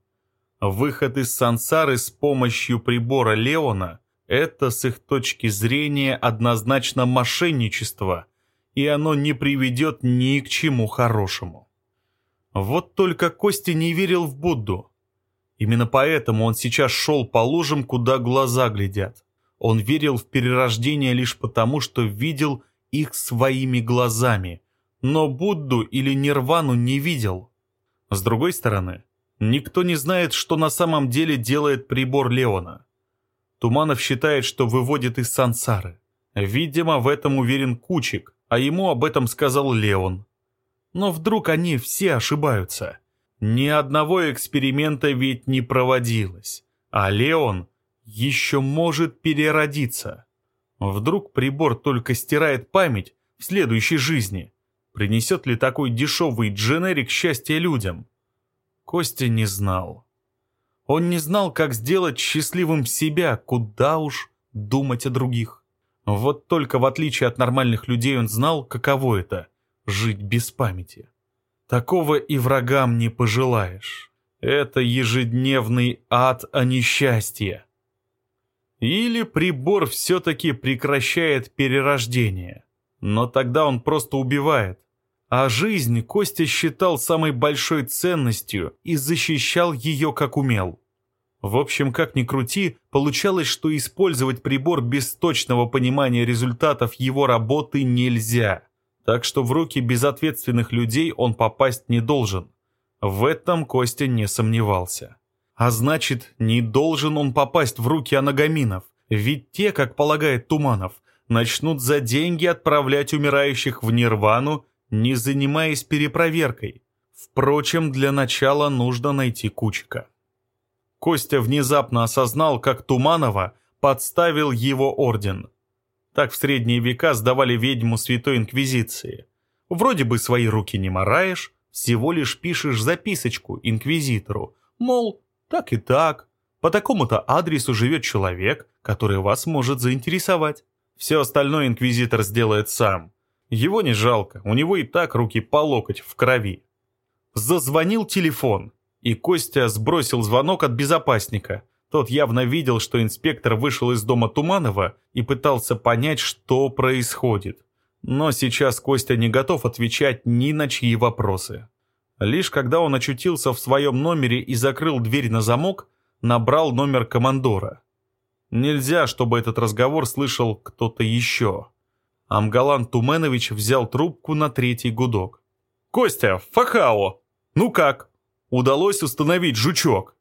Выход из сансары с помощью прибора Леона – это с их точки зрения однозначно мошенничество, и оно не приведет ни к чему хорошему. Вот только Костя не верил в Будду. Именно поэтому он сейчас шел по лужам, куда глаза глядят. Он верил в перерождение лишь потому, что видел их своими глазами, но Будду или Нирвану не видел. С другой стороны, никто не знает, что на самом деле делает прибор Леона. Туманов считает, что выводит из сансары. Видимо, в этом уверен Кучик, а ему об этом сказал Леон. Но вдруг они все ошибаются. Ни одного эксперимента ведь не проводилось, а Леон еще может переродиться. Вдруг прибор только стирает память в следующей жизни – Принесет ли такой дешевый дженерик счастье людям? Костя не знал. Он не знал, как сделать счастливым себя, куда уж думать о других. Вот только в отличие от нормальных людей он знал, каково это — жить без памяти. Такого и врагам не пожелаешь. Это ежедневный ад, а не счастье. Или прибор все-таки прекращает перерождение. Но тогда он просто убивает. А жизнь Костя считал самой большой ценностью и защищал ее как умел. В общем, как ни крути, получалось, что использовать прибор без точного понимания результатов его работы нельзя. Так что в руки безответственных людей он попасть не должен. В этом Костя не сомневался. А значит, не должен он попасть в руки анагаминов, ведь те, как полагает Туманов, начнут за деньги отправлять умирающих в нирвану, не занимаясь перепроверкой. Впрочем, для начала нужно найти Кучика. Костя внезапно осознал, как Туманова подставил его орден. Так в средние века сдавали ведьму Святой Инквизиции. Вроде бы свои руки не мораешь, всего лишь пишешь записочку инквизитору, мол, так и так, по такому-то адресу живет человек, который вас может заинтересовать. Все остальное инквизитор сделает сам. Его не жалко, у него и так руки по локоть в крови. Зазвонил телефон, и Костя сбросил звонок от безопасника. Тот явно видел, что инспектор вышел из дома Туманова и пытался понять, что происходит. Но сейчас Костя не готов отвечать ни на чьи вопросы. Лишь когда он очутился в своем номере и закрыл дверь на замок, набрал номер командора. Нельзя, чтобы этот разговор слышал кто-то еще. Амгалан Туменович взял трубку на третий гудок. «Костя, Фахао! Ну как? Удалось установить жучок?»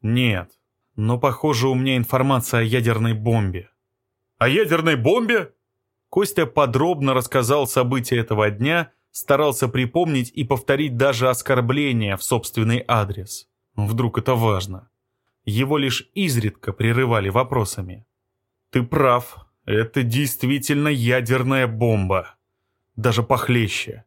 «Нет, но, похоже, у меня информация о ядерной бомбе». «О ядерной бомбе?» Костя подробно рассказал события этого дня, старался припомнить и повторить даже оскорбления в собственный адрес. Вдруг это важно. Его лишь изредка прерывали вопросами. «Ты прав, это действительно ядерная бомба. Даже похлеще.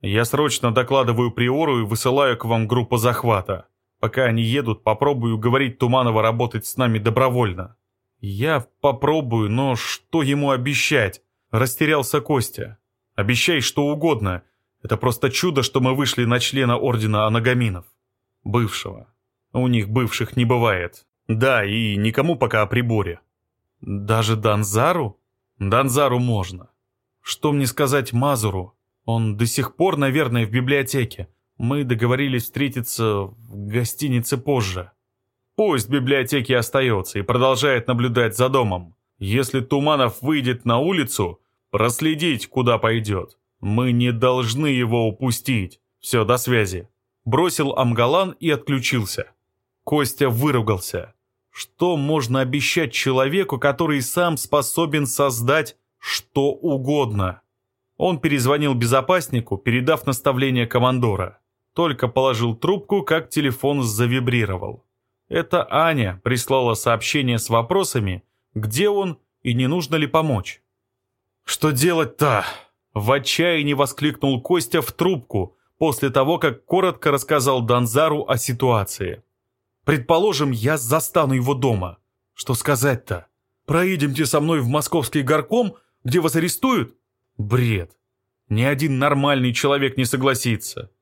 Я срочно докладываю Приору и высылаю к вам группу захвата. Пока они едут, попробую говорить Туманова работать с нами добровольно. Я попробую, но что ему обещать? Растерялся Костя. Обещай что угодно. Это просто чудо, что мы вышли на члена Ордена Анагаминов. Бывшего. У них бывших не бывает. Да, и никому пока о приборе. Даже Данзару? Данзару можно. Что мне сказать Мазуру? Он до сих пор, наверное, в библиотеке. Мы договорились встретиться в гостинице позже. Пусть в библиотеке остается и продолжает наблюдать за домом. Если Туманов выйдет на улицу, проследить, куда пойдет. Мы не должны его упустить. Все, до связи. Бросил Амгалан и отключился. Костя выругался. Что можно обещать человеку, который сам способен создать что угодно? Он перезвонил безопаснику, передав наставление командора. Только положил трубку, как телефон завибрировал. Это Аня прислала сообщение с вопросами, где он и не нужно ли помочь. «Что делать-то?» В отчаянии воскликнул Костя в трубку после того, как коротко рассказал Данзару о ситуации. «Предположим, я застану его дома. Что сказать-то? Проедемте со мной в московский горком, где вас арестуют? Бред. Ни один нормальный человек не согласится.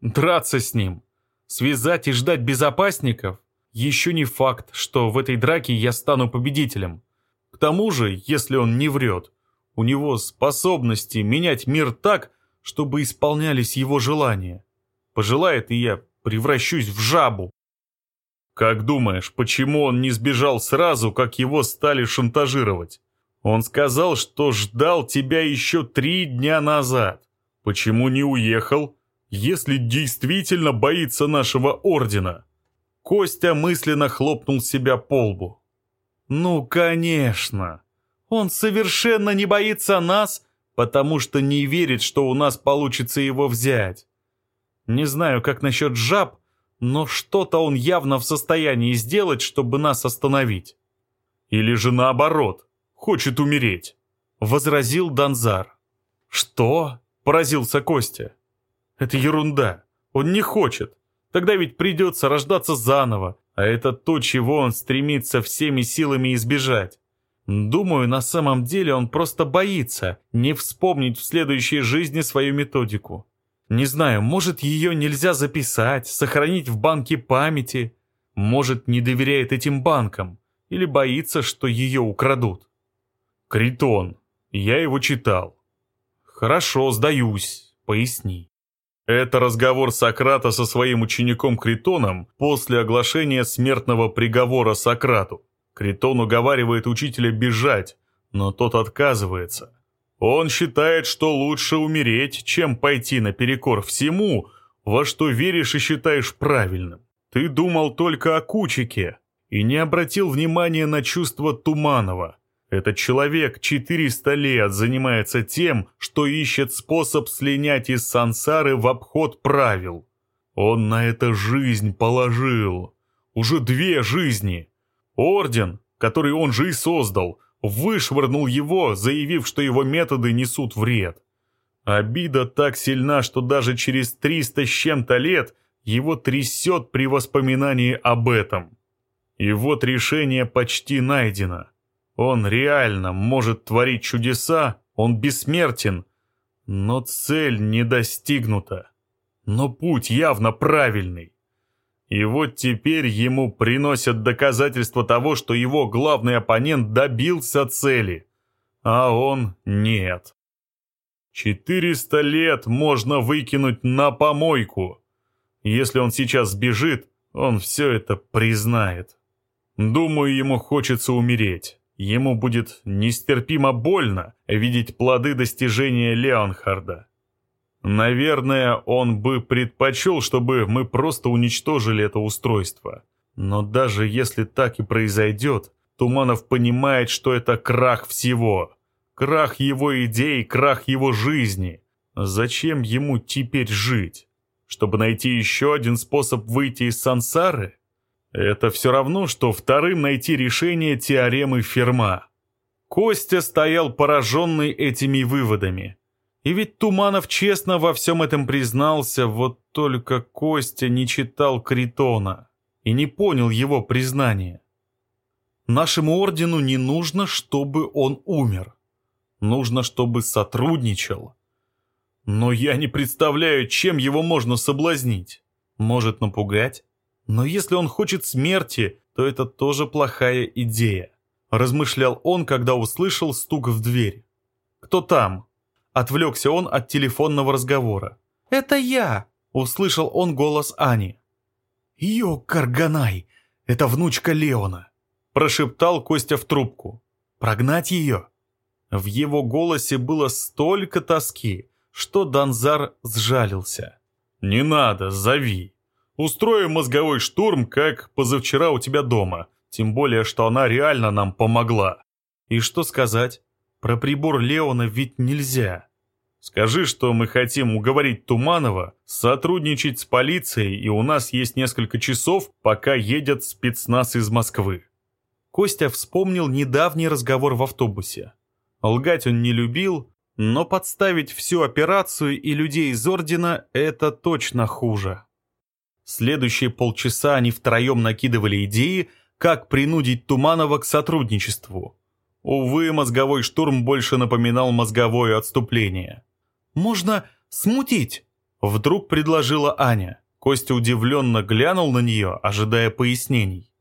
Драться с ним, связать и ждать безопасников – еще не факт, что в этой драке я стану победителем. К тому же, если он не врет, у него способности менять мир так, чтобы исполнялись его желания. Пожелает, и я превращусь в жабу. Как думаешь, почему он не сбежал сразу, как его стали шантажировать? Он сказал, что ждал тебя еще три дня назад. Почему не уехал, если действительно боится нашего ордена?» Костя мысленно хлопнул себя по лбу. «Ну, конечно. Он совершенно не боится нас, потому что не верит, что у нас получится его взять. Не знаю, как насчет жаб, но что-то он явно в состоянии сделать, чтобы нас остановить. Или же наоборот хочет умереть», — возразил Данзар. «Что?» — поразился Костя. «Это ерунда. Он не хочет. Тогда ведь придется рождаться заново, а это то, чего он стремится всеми силами избежать. Думаю, на самом деле он просто боится не вспомнить в следующей жизни свою методику. Не знаю, может, ее нельзя записать, сохранить в банке памяти. Может, не доверяет этим банкам или боится, что ее украдут. Критон. Я его читал. Хорошо, сдаюсь. Поясни. Это разговор Сократа со своим учеником Критоном после оглашения смертного приговора Сократу. Критон уговаривает учителя бежать, но тот отказывается. Он считает, что лучше умереть, чем пойти наперекор всему, во что веришь и считаешь правильным. Ты думал только о Кучике и не обратил внимания на чувства Туманова. Этот человек 400 лет занимается тем, что ищет способ слинять из сансары в обход правил. Он на это жизнь положил. Уже две жизни. Орден, который он же и создал, вышвырнул его, заявив, что его методы несут вред. Обида так сильна, что даже через 300 с чем-то лет его трясет при воспоминании об этом. И вот решение почти найдено. Он реально может творить чудеса, он бессмертен, но цель не достигнута. Но путь явно правильный. И вот теперь ему приносят доказательства того, что его главный оппонент добился цели, а он нет. Четыреста лет можно выкинуть на помойку. Если он сейчас сбежит, он все это признает. Думаю, ему хочется умереть. Ему будет нестерпимо больно видеть плоды достижения Леонхарда. Наверное, он бы предпочел, чтобы мы просто уничтожили это устройство. Но даже если так и произойдет, Туманов понимает, что это крах всего. Крах его идей, крах его жизни. Зачем ему теперь жить? Чтобы найти еще один способ выйти из сансары? Это все равно, что вторым найти решение теоремы Ферма. Костя стоял пораженный этими выводами. И ведь Туманов честно во всем этом признался, вот только Костя не читал Критона и не понял его признания. Нашему ордену не нужно, чтобы он умер. Нужно, чтобы сотрудничал. Но я не представляю, чем его можно соблазнить. Может напугать? Но если он хочет смерти, то это тоже плохая идея. Размышлял он, когда услышал стук в дверь. «Кто там?» Отвлекся он от телефонного разговора. «Это я!» — услышал он голос Ани. «Ё, Карганай! Это внучка Леона!» — прошептал Костя в трубку. «Прогнать ее?» В его голосе было столько тоски, что Данзар сжалился. «Не надо, зови!» Устроим мозговой штурм, как позавчера у тебя дома. Тем более, что она реально нам помогла. И что сказать? Про прибор Леона ведь нельзя. Скажи, что мы хотим уговорить Туманова сотрудничать с полицией, и у нас есть несколько часов, пока едет спецназ из Москвы. Костя вспомнил недавний разговор в автобусе. Лгать он не любил, но подставить всю операцию и людей из Ордена – это точно хуже. Следующие полчаса они втроем накидывали идеи, как принудить Туманова к сотрудничеству. Увы, мозговой штурм больше напоминал мозговое отступление. «Можно смутить», — вдруг предложила Аня. Костя удивленно глянул на нее, ожидая пояснений.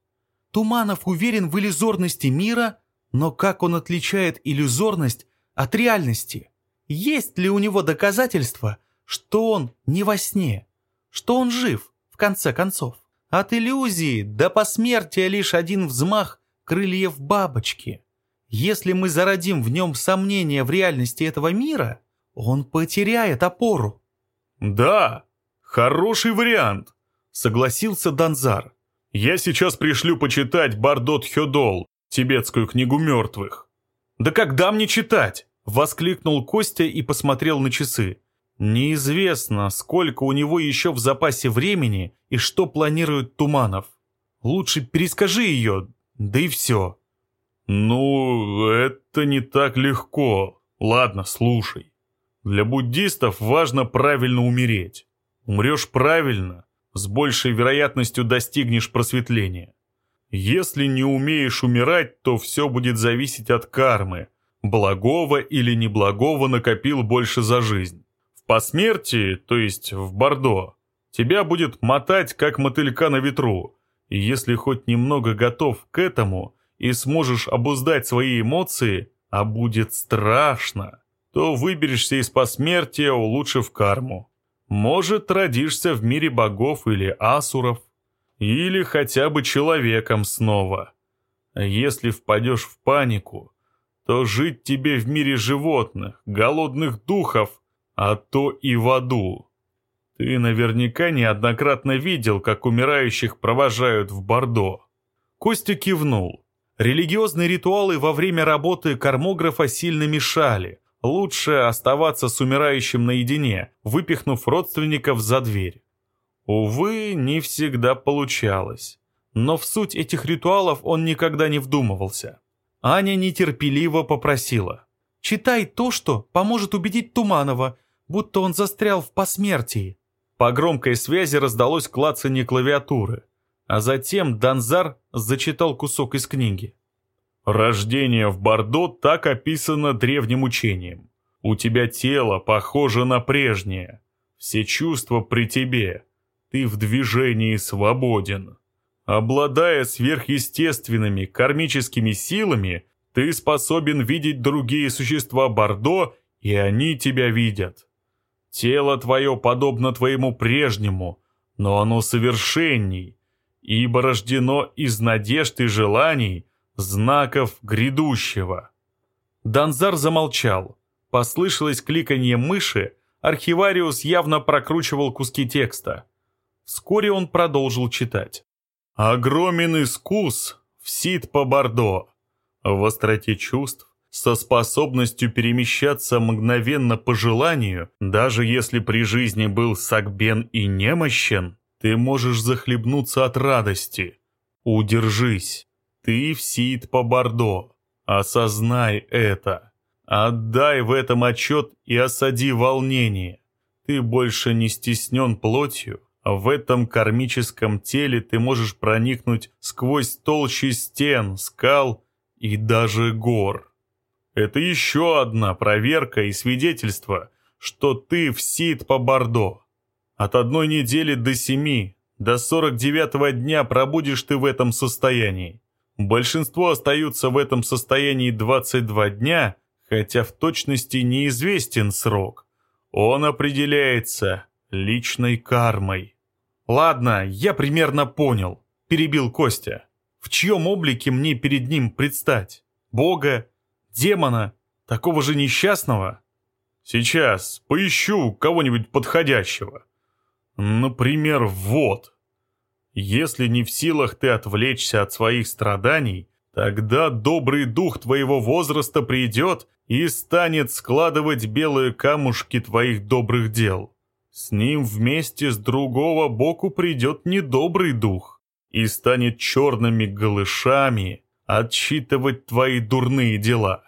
«Туманов уверен в иллюзорности мира, но как он отличает иллюзорность от реальности? Есть ли у него доказательства, что он не во сне, что он жив?» в конце концов. От иллюзии до посмертия лишь один взмах крыльев бабочки. Если мы зародим в нем сомнения в реальности этого мира, он потеряет опору. «Да, хороший вариант», — согласился Данзар. «Я сейчас пришлю почитать Бардот Хёдол, тибетскую книгу мертвых». «Да когда мне читать?» — воскликнул Костя и посмотрел на часы. Неизвестно, сколько у него еще в запасе времени и что планирует Туманов. Лучше перескажи ее, да и все. Ну, это не так легко. Ладно, слушай. Для буддистов важно правильно умереть. Умрешь правильно, с большей вероятностью достигнешь просветления. Если не умеешь умирать, то все будет зависеть от кармы. Благого или неблагого накопил больше за жизнь посмертии, то есть в Бордо, тебя будет мотать, как мотылька на ветру. И если хоть немного готов к этому и сможешь обуздать свои эмоции, а будет страшно, то выберешься из посмертия, улучшив карму. Может, родишься в мире богов или асуров, или хотя бы человеком снова. Если впадешь в панику, то жить тебе в мире животных, голодных духов – а то и в аду. Ты наверняка неоднократно видел, как умирающих провожают в Бордо. Костя кивнул. Религиозные ритуалы во время работы кормографа сильно мешали. Лучше оставаться с умирающим наедине, выпихнув родственников за дверь. Увы, не всегда получалось. Но в суть этих ритуалов он никогда не вдумывался. Аня нетерпеливо попросила. «Читай то, что поможет убедить Туманова, будто он застрял в посмертии». По громкой связи раздалось клацанье клавиатуры, а затем Данзар зачитал кусок из книги. «Рождение в Бордо так описано древним учением. У тебя тело похоже на прежнее. Все чувства при тебе. Ты в движении свободен. Обладая сверхъестественными кармическими силами, ты способен видеть другие существа Бордо, и они тебя видят. Тело твое подобно твоему прежнему, но оно совершенней, ибо рождено из надежд и желаний, знаков грядущего». Данзар замолчал. Послышалось кликанье мыши, архивариус явно прокручивал куски текста. Вскоре он продолжил читать. «Огромен искус в сит по Бордо, в остроте чувств, со способностью перемещаться мгновенно по желанию, даже если при жизни был сагбен и немощен, ты можешь захлебнуться от радости. Удержись. Ты в сит по Бордо. Осознай это. Отдай в этом отчет и осади волнение. Ты больше не стеснен плотью, в этом кармическом теле ты можешь проникнуть сквозь толщи стен, скал и даже гор. Это еще одна проверка и свидетельство, что ты в сит по Бордо. От одной недели до семи, до сорок девятого дня пробудешь ты в этом состоянии. Большинство остаются в этом состоянии 22 дня, хотя в точности неизвестен срок. Он определяется личной кармой. «Ладно, я примерно понял», — перебил Костя. «В чьем облике мне перед ним предстать? Бога? Демона? Такого же несчастного?» «Сейчас поищу кого-нибудь подходящего. Например, вот. Если не в силах ты отвлечься от своих страданий, тогда добрый дух твоего возраста придет и станет складывать белые камушки твоих добрых дел. С ним вместе с другого боку придет недобрый дух и станет черными голышами отсчитывать твои дурные дела.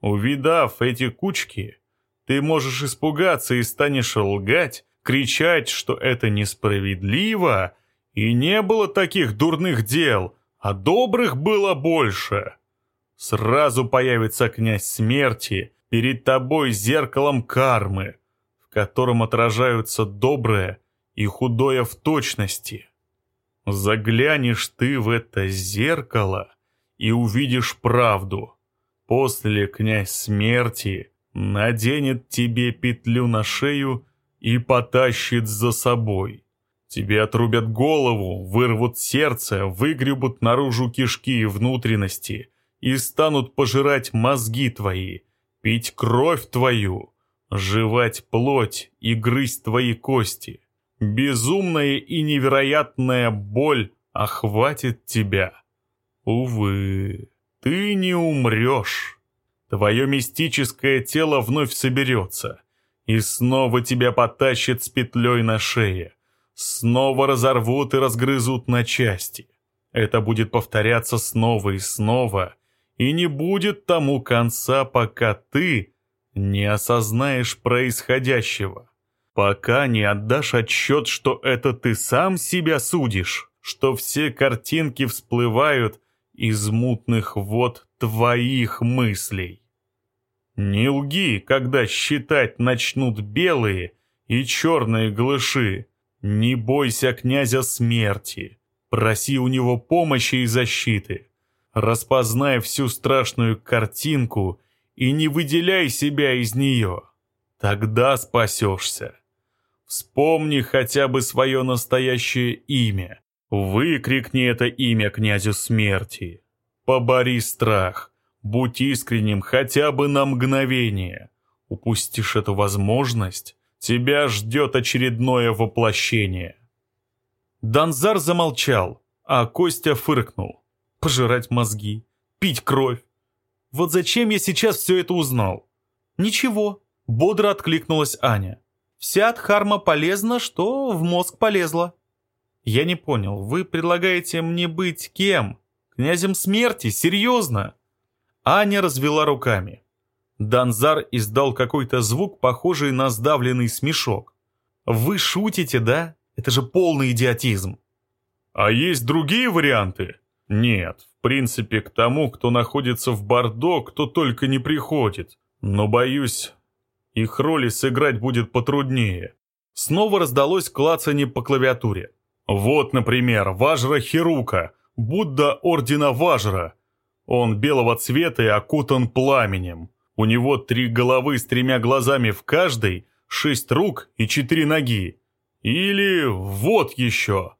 Увидав эти кучки, ты можешь испугаться и станешь лгать, кричать, что это несправедливо, и не было таких дурных дел, а добрых было больше. Сразу появится князь смерти перед тобой зеркалом кармы, котором отражаются доброе и худое в точности. Заглянешь ты в это зеркало и увидишь правду. После князь смерти наденет тебе петлю на шею и потащит за собой. Тебе отрубят голову, вырвут сердце, выгребут наружу кишки и внутренности и станут пожирать мозги твои, пить кровь твою, жевать плоть и грызть твои кости. Безумная и невероятная боль охватит тебя. Увы, ты не умрешь. Твое мистическое тело вновь соберется, и снова тебя потащит с петлей на шее. Снова разорвут и разгрызут на части. Это будет повторяться снова и снова, и не будет тому конца, пока ты не осознаешь происходящего, пока не отдашь отчет, что это ты сам себя судишь, что все картинки всплывают из мутных вод твоих мыслей. Не лги, когда считать начнут белые и черные глыши. Не бойся князя смерти. Проси у него помощи и защиты. Распознай всю страшную картинку и не выделяй себя из нее. Тогда спасешься. Вспомни хотя бы свое настоящее имя. Выкрикни это имя князю смерти. Побори страх. Будь искренним хотя бы на мгновение. Упустишь эту возможность, Тебя ждет очередное воплощение. Данзар замолчал, а Костя фыркнул. Пожирать мозги, пить кровь. Вот зачем я сейчас все это узнал? Ничего, бодро откликнулась Аня. Вся дхарма полезна, что в мозг полезла. Я не понял, вы предлагаете мне быть кем? Князем смерти? Серьезно? Аня развела руками. Данзар издал какой-то звук, похожий на сдавленный смешок. «Вы шутите, да? Это же полный идиотизм!» «А есть другие варианты?» «Нет, в принципе, к тому, кто находится в Бордо, кто только не приходит. Но, боюсь, их роли сыграть будет потруднее». Снова раздалось клацанье по клавиатуре. «Вот, например, Важра Хирука, Будда Ордена Важра. Он белого цвета и окутан пламенем. У него три головы с тремя глазами в каждой, шесть рук и четыре ноги. Или вот еще.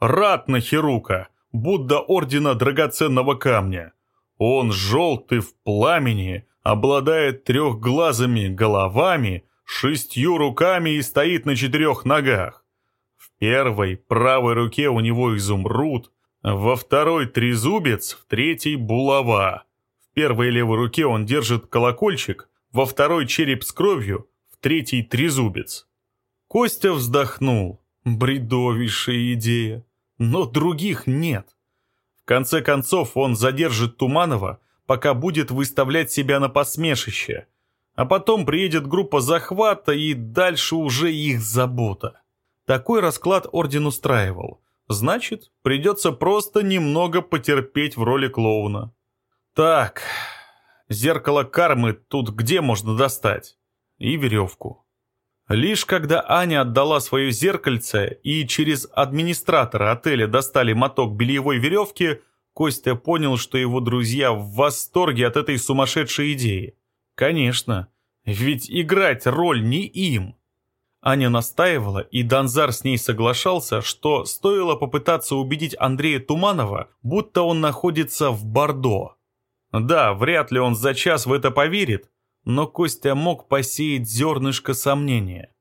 Ратна Хирука, Будда Ордена Драгоценного Камня. Он желтый в пламени, обладает трехглазыми головами, шестью руками и стоит на четырех ногах. В первой правой руке у него изумруд, во второй трезубец, в третьей булава первой левой руке он держит колокольчик, во второй череп с кровью, в третий трезубец. Костя вздохнул. Бредовейшая идея. Но других нет. В конце концов он задержит Туманова, пока будет выставлять себя на посмешище. А потом приедет группа захвата, и дальше уже их забота. Такой расклад орден устраивал. Значит, придется просто немного потерпеть в роли клоуна. Так, зеркало кармы тут где можно достать? И веревку. Лишь когда Аня отдала свое зеркальце и через администратора отеля достали моток бельевой веревки, Костя понял, что его друзья в восторге от этой сумасшедшей идеи. Конечно, ведь играть роль не им. Аня настаивала, и Данзар с ней соглашался, что стоило попытаться убедить Андрея Туманова, будто он находится в Бордо. Да, вряд ли он за час в это поверит, но Костя мог посеять зернышко сомнения.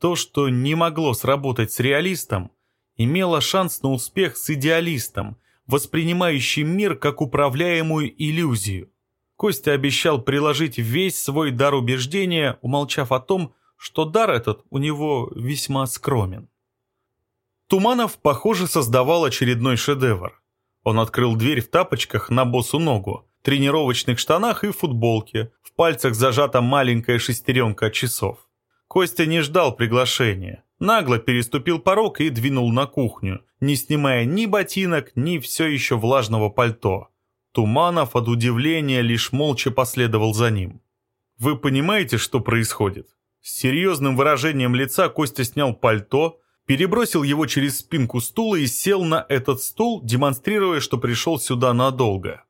То, что не могло сработать с реалистом, имело шанс на успех с идеалистом, воспринимающим мир как управляемую иллюзию. Костя обещал приложить весь свой дар убеждения, умолчав о том, что дар этот у него весьма скромен. Туманов, похоже, создавал очередной шедевр. Он открыл дверь в тапочках на босу ногу, тренировочных штанах и футболке. В пальцах зажата маленькая шестеренка часов. Костя не ждал приглашения. Нагло переступил порог и двинул на кухню, не снимая ни ботинок, ни все еще влажного пальто. Туманов от удивления лишь молча последовал за ним. «Вы понимаете, что происходит?» С серьезным выражением лица Костя снял пальто, перебросил его через спинку стула и сел на этот стул, демонстрируя, что пришел сюда надолго.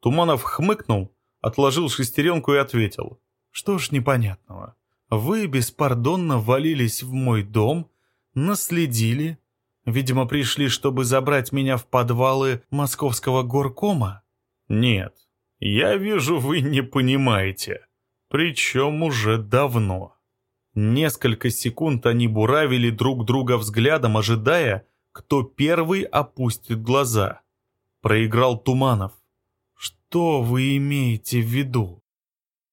Туманов хмыкнул, отложил шестеренку и ответил. «Что ж непонятного? Вы беспардонно валились в мой дом, наследили, видимо, пришли, чтобы забрать меня в подвалы московского горкома?» «Нет, я вижу, вы не понимаете. Причем уже давно». Несколько секунд они буравили друг друга взглядом, ожидая, кто первый опустит глаза. Проиграл Туманов. Что вы имеете в виду?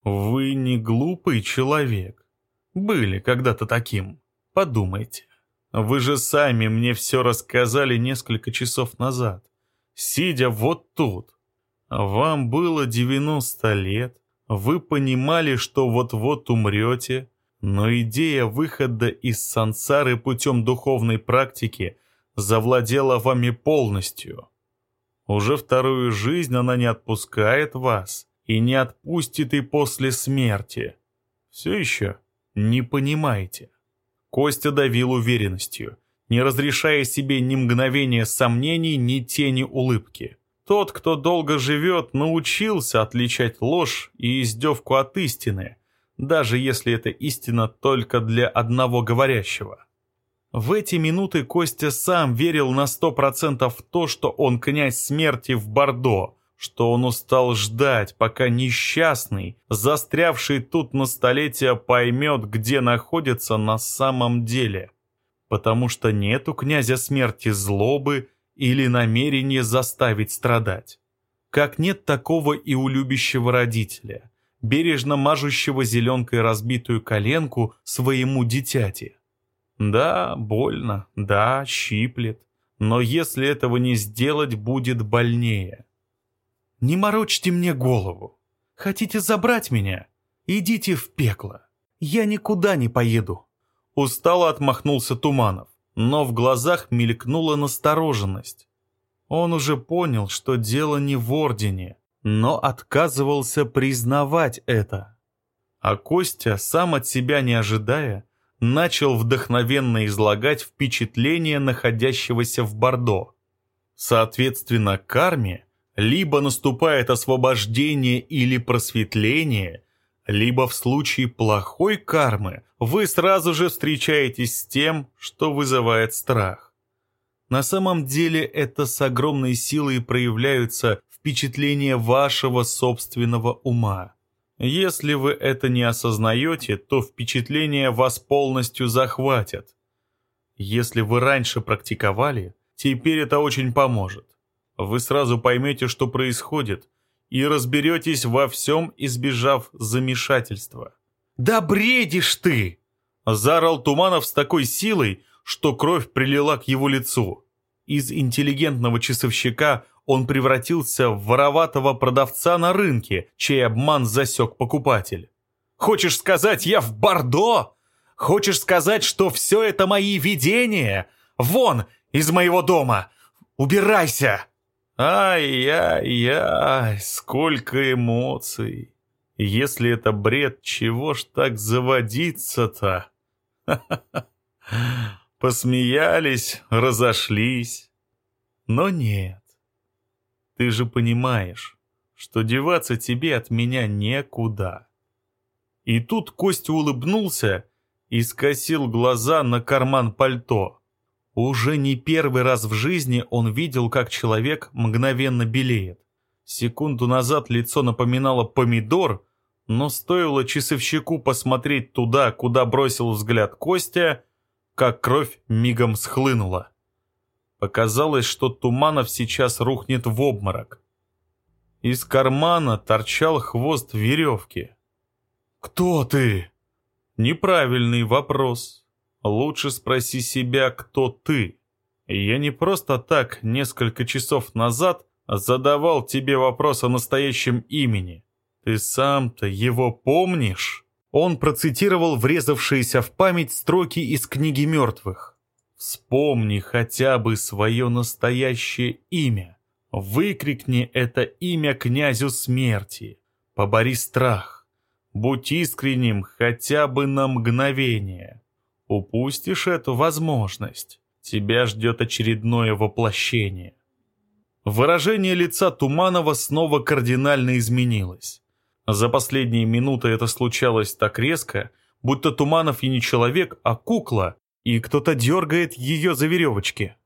Вы не глупый человек. Были когда-то таким. Подумайте. Вы же сами мне все рассказали несколько часов назад, сидя вот тут. Вам было 90 лет, вы понимали, что вот-вот умрете, но идея выхода из сансары путем духовной практики завладела вами полностью. Уже вторую жизнь она не отпускает вас и не отпустит и после смерти. Все еще не понимаете. Костя давил уверенностью, не разрешая себе ни мгновения сомнений, ни тени улыбки. Тот, кто долго живет, научился отличать ложь и издевку от истины, даже если эта истина только для одного говорящего. В эти минуты Костя сам верил на сто процентов в то, что он князь смерти в Бордо, что он устал ждать, пока несчастный, застрявший тут на столетия, поймет, где находится на самом деле. Потому что нет у князя смерти злобы или намерения заставить страдать. Как нет такого и у любящего родителя, бережно мажущего зеленкой разбитую коленку своему дитяти. Да, больно, да, щиплет, но если этого не сделать, будет больнее. Не морочьте мне голову. Хотите забрать меня? Идите в пекло. Я никуда не поеду. Устало отмахнулся Туманов, но в глазах мелькнула настороженность. Он уже понял, что дело не в ордене, но отказывался признавать это. А Костя, сам от себя не ожидая, начал вдохновенно излагать впечатления находящегося в Бордо. Соответственно, карме либо наступает освобождение или просветление, либо в случае плохой кармы вы сразу же встречаетесь с тем, что вызывает страх. На самом деле это с огромной силой проявляются впечатления вашего собственного ума. Если вы это не осознаете, то впечатления вас полностью захватят. Если вы раньше практиковали, теперь это очень поможет вы сразу поймете, что происходит, и разберетесь во всем, избежав замешательства. «Да бредишь ты!» — заорал Туманов с такой силой, что кровь прилила к его лицу. Из интеллигентного часовщика он превратился в вороватого продавца на рынке, чей обман засек покупатель. «Хочешь сказать, я в Бордо? Хочешь сказать, что все это мои видения? Вон из моего дома! Убирайся!» Ай-яй-яй, сколько эмоций. Если это бред, чего ж так заводиться-то? Посмеялись, разошлись. Но нет. Ты же понимаешь, что деваться тебе от меня некуда. И тут Костя улыбнулся и скосил глаза на карман пальто. Уже не первый раз в жизни он видел, как человек мгновенно белеет. Секунду назад лицо напоминало помидор, но стоило часовщику посмотреть туда, куда бросил взгляд Костя, как кровь мигом схлынула. Показалось, что Туманов сейчас рухнет в обморок. Из кармана торчал хвост веревки. «Кто ты?» Неправильный вопрос. Лучше спроси себя, кто ты. Я не просто так несколько часов назад задавал тебе вопрос о настоящем имени. Ты сам-то его помнишь? Он процитировал врезавшиеся в память строки из книги мертвых. Вспомни хотя бы свое настоящее имя. Выкрикни это имя князю смерти. Побори страх. Будь искренним хотя бы на мгновение. Упустишь эту возможность, тебя ждет очередное воплощение. Выражение лица Туманова снова кардинально изменилось. За последние минуты это случалось так резко, будто Туманов и не человек, а кукла, и кто-то дергает ее за веревочки.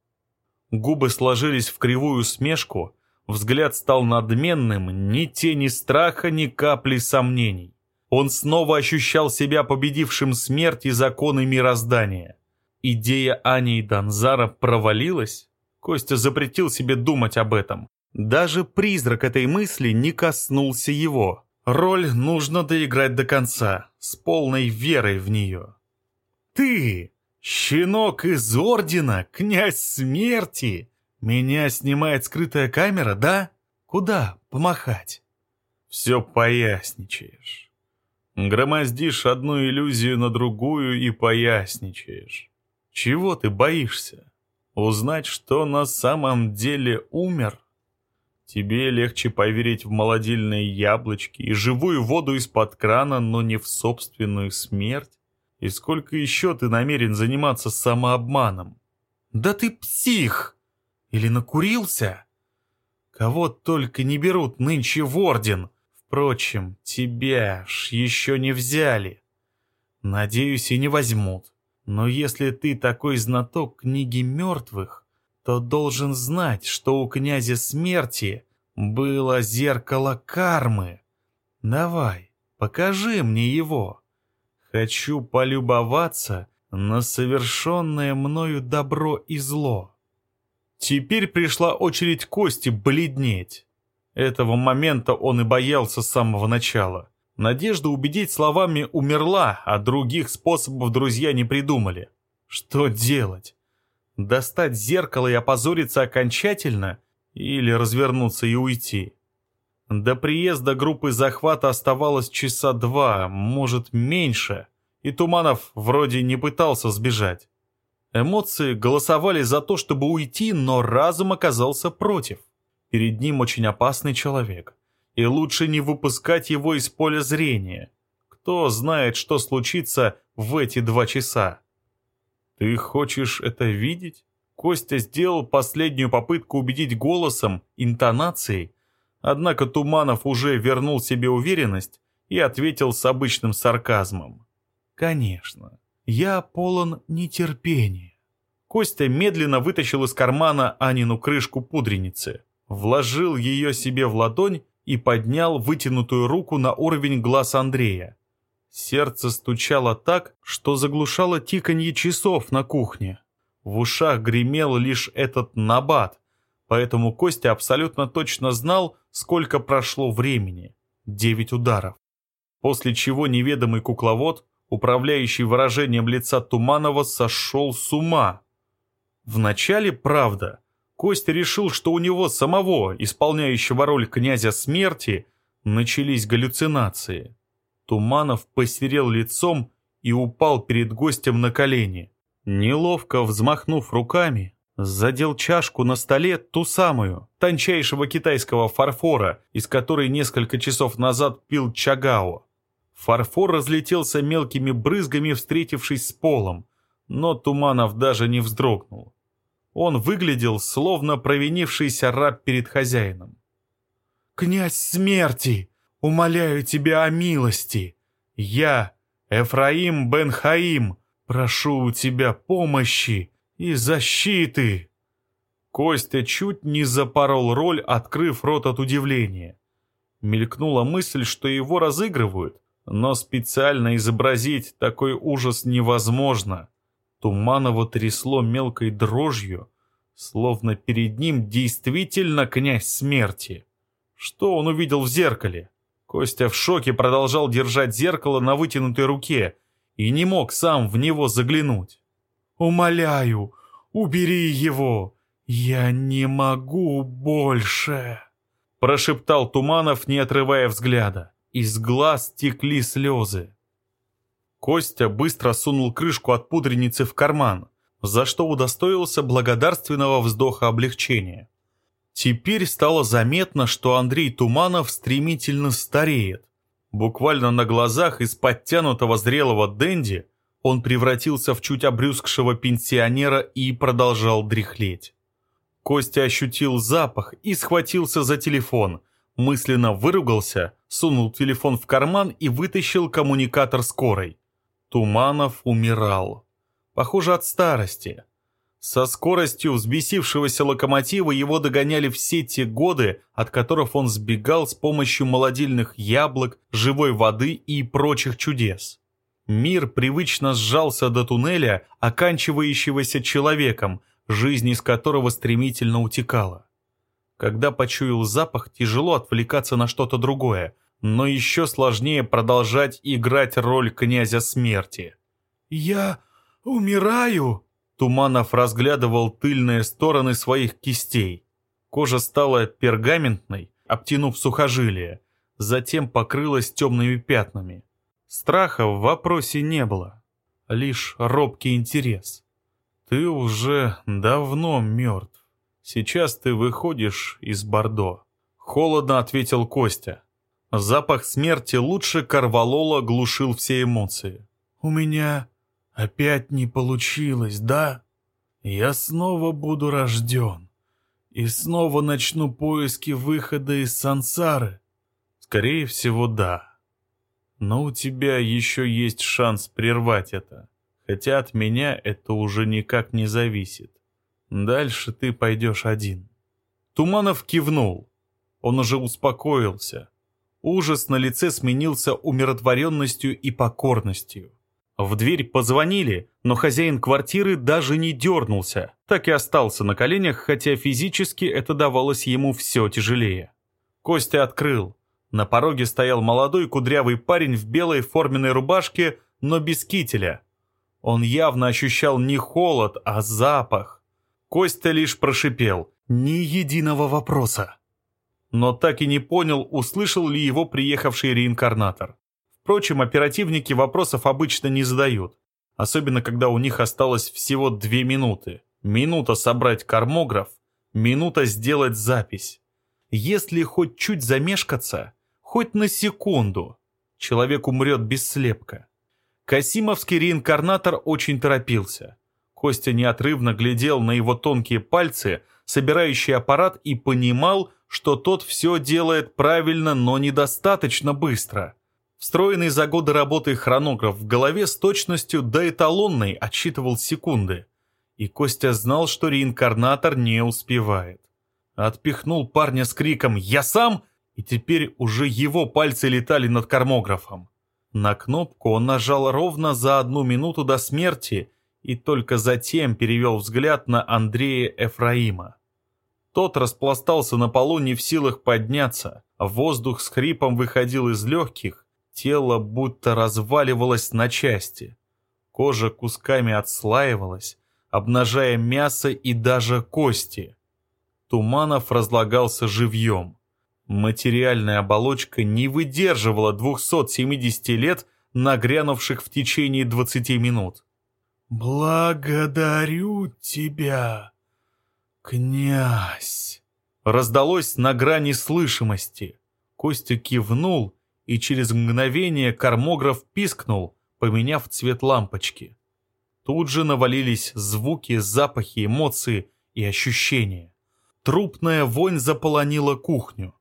Губы сложились в кривую смешку, взгляд стал надменным, ни тени страха, ни капли сомнений. Он снова ощущал себя победившим смерть и законы мироздания. Идея Ани и Донзара провалилась? Костя запретил себе думать об этом. Даже призрак этой мысли не коснулся его. Роль нужно доиграть до конца, с полной верой в нее. «Ты, щенок из Ордена, князь смерти! Меня снимает скрытая камера, да? Куда помахать?» «Все поясничаешь». Громоздишь одну иллюзию на другую и поясничаешь. Чего ты боишься? Узнать, что на самом деле умер? Тебе легче поверить в молодильные яблочки и живую воду из-под крана, но не в собственную смерть? И сколько еще ты намерен заниматься самообманом? Да ты псих! Или накурился? Кого только не берут нынче в орден — Впрочем, тебя ж еще не взяли. Надеюсь, и не возьмут. Но если ты такой знаток книги мертвых, то должен знать, что у князя смерти было зеркало кармы. Давай, покажи мне его. Хочу полюбоваться на совершенное мною добро и зло. Теперь пришла очередь Кости бледнеть. Этого момента он и боялся с самого начала. Надежда убедить словами умерла, а других способов друзья не придумали. Что делать? Достать зеркало и опозориться окончательно? Или развернуться и уйти? До приезда группы захвата оставалось часа два, может меньше, и Туманов вроде не пытался сбежать. Эмоции голосовали за то, чтобы уйти, но разум оказался против. Перед ним очень опасный человек и лучше не выпускать его из поля зрения. Кто знает, что случится в эти два часа. «Ты хочешь это видеть?» Костя сделал последнюю попытку убедить голосом, интонацией, однако Туманов уже вернул себе уверенность и ответил с обычным сарказмом. «Конечно, я полон нетерпения». Костя медленно вытащил из кармана Анину крышку пудреницы, вложил ее себе в ладонь и поднял вытянутую руку на уровень глаз Андрея. Сердце стучало так, что заглушало тиканье часов на кухне. В ушах гремел лишь этот набат, поэтому Костя абсолютно точно знал, сколько прошло времени. Девять ударов. После чего неведомый кукловод, управляющий выражением лица Туманова, сошел с ума. Вначале, правда, Костя решил, что у него самого, исполняющего роль князя смерти, начались галлюцинации. Туманов посерел лицом и упал перед гостем на колени. Неловко взмахнув руками, задел чашку на столе ту самую, тончайшего китайского фарфора, из которой несколько часов назад пил Чагао. Фарфор разлетелся мелкими брызгами, встретившись с полом, но Туманов даже не вздрогнул. Он выглядел, словно провинившийся раб перед хозяином. «Князь смерти, умоляю тебя о милости! Я, Эфраим бен Хаим, прошу у тебя помощи и защиты!» Костя чуть не запорол роль, открыв рот от удивления. Мелькнула мысль, что его разыгрывают, но специально изобразить такой ужас невозможно. Туманова трясло мелкой дрожью, словно перед ним действительно князь смерти. Что он увидел в зеркале? Костя в шоке продолжал держать зеркало на вытянутой руке и не мог сам в него заглянуть. «Умоляю, убери его! Я не могу больше!» Прошептал Туманов, не отрывая взгляда. Из глаз текли слезы. Костя быстро сунул крышку от пудреницы в карман, за что удостоился благодарственного вздоха облегчения. Теперь стало заметно, что Андрей Туманов стремительно стареет. Буквально на глазах из подтянутого зрелого Дэнди он превратился в чуть обрюзгшего пенсионера и продолжал дряхлеть. Костя ощутил запах и схватился за телефон, мысленно выругался, сунул телефон в карман и вытащил коммуникатор скорой. Туманов умирал. Похоже, от старости. Со скоростью взбесившегося локомотива его догоняли все те годы, от которых он сбегал с помощью молодильных яблок, живой воды и прочих чудес. Мир привычно сжался до туннеля, оканчивающегося человеком, жизнь из которого стремительно утекала. Когда почуял запах, тяжело отвлекаться на что-то другое – но еще сложнее продолжать играть роль князя смерти. «Я умираю!» Туманов разглядывал тыльные стороны своих кистей. Кожа стала пергаментной, обтянув сухожилие, затем покрылась темными пятнами. Страха в вопросе не было, лишь робкий интерес. «Ты уже давно мертв. Сейчас ты выходишь из Бордо», — холодно ответил Костя. Запах смерти лучше корвалола глушил все эмоции. «У меня опять не получилось, да? Я снова буду рожден. И снова начну поиски выхода из сансары?» «Скорее всего, да. Но у тебя еще есть шанс прервать это. Хотя от меня это уже никак не зависит. Дальше ты пойдешь один». Туманов кивнул. Он уже успокоился. Ужас на лице сменился умиротворенностью и покорностью. В дверь позвонили, но хозяин квартиры даже не дернулся, так и остался на коленях, хотя физически это давалось ему все тяжелее. Костя открыл. На пороге стоял молодой кудрявый парень в белой форменной рубашке, но без кителя. Он явно ощущал не холод, а запах. Костя лишь прошипел «Ни единого вопроса». Но так и не понял, услышал ли его приехавший реинкарнатор. Впрочем, оперативники вопросов обычно не задают, особенно когда у них осталось всего две минуты. Минута собрать кармограф, минута сделать запись. Если хоть чуть замешкаться, хоть на секунду, человек умрет без слепка. Касимовский реинкарнатор очень торопился. Костя неотрывно глядел на его тонкие пальцы, собирающий аппарат, и понимал, что тот все делает правильно, но недостаточно быстро. Встроенный за годы работы хронограф в голове с точностью до эталонной отсчитывал секунды. И Костя знал, что реинкарнатор не успевает. Отпихнул парня с криком «Я сам!» И теперь уже его пальцы летали над кармографом. На кнопку он нажал ровно за одну минуту до смерти и только затем перевел взгляд на Андрея Эфраима. Тот распластался на полу не в силах подняться, воздух с хрипом выходил из легких, Тело будто разваливалось на части. Кожа кусками отслаивалась, обнажая мясо и даже кости. Туманов разлагался живьем. Материальная оболочка не выдерживала 270 лет, нагрянувших в течение 20 минут. «Благодарю тебя, князь!» Раздалось на грани слышимости. Костя кивнул и через мгновение кармограф пискнул, поменяв цвет лампочки. Тут же навалились звуки, запахи, эмоции и ощущения. Трупная вонь заполонила кухню.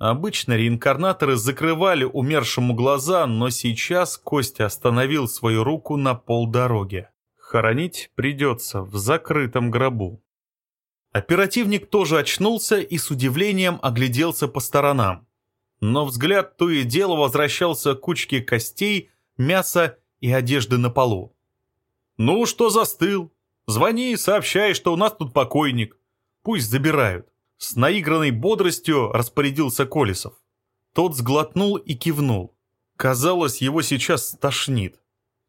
Обычно реинкарнаторы закрывали умершему глаза, но сейчас Костя остановил свою руку на полдороги. Хоронить придется в закрытом гробу. Оперативник тоже очнулся и с удивлением огляделся по сторонам но взгляд то и дело возвращался к кучке костей, мяса и одежды на полу. «Ну, что застыл? Звони и сообщай, что у нас тут покойник. Пусть забирают». С наигранной бодростью распорядился Колесов. Тот сглотнул и кивнул. Казалось, его сейчас стошнит.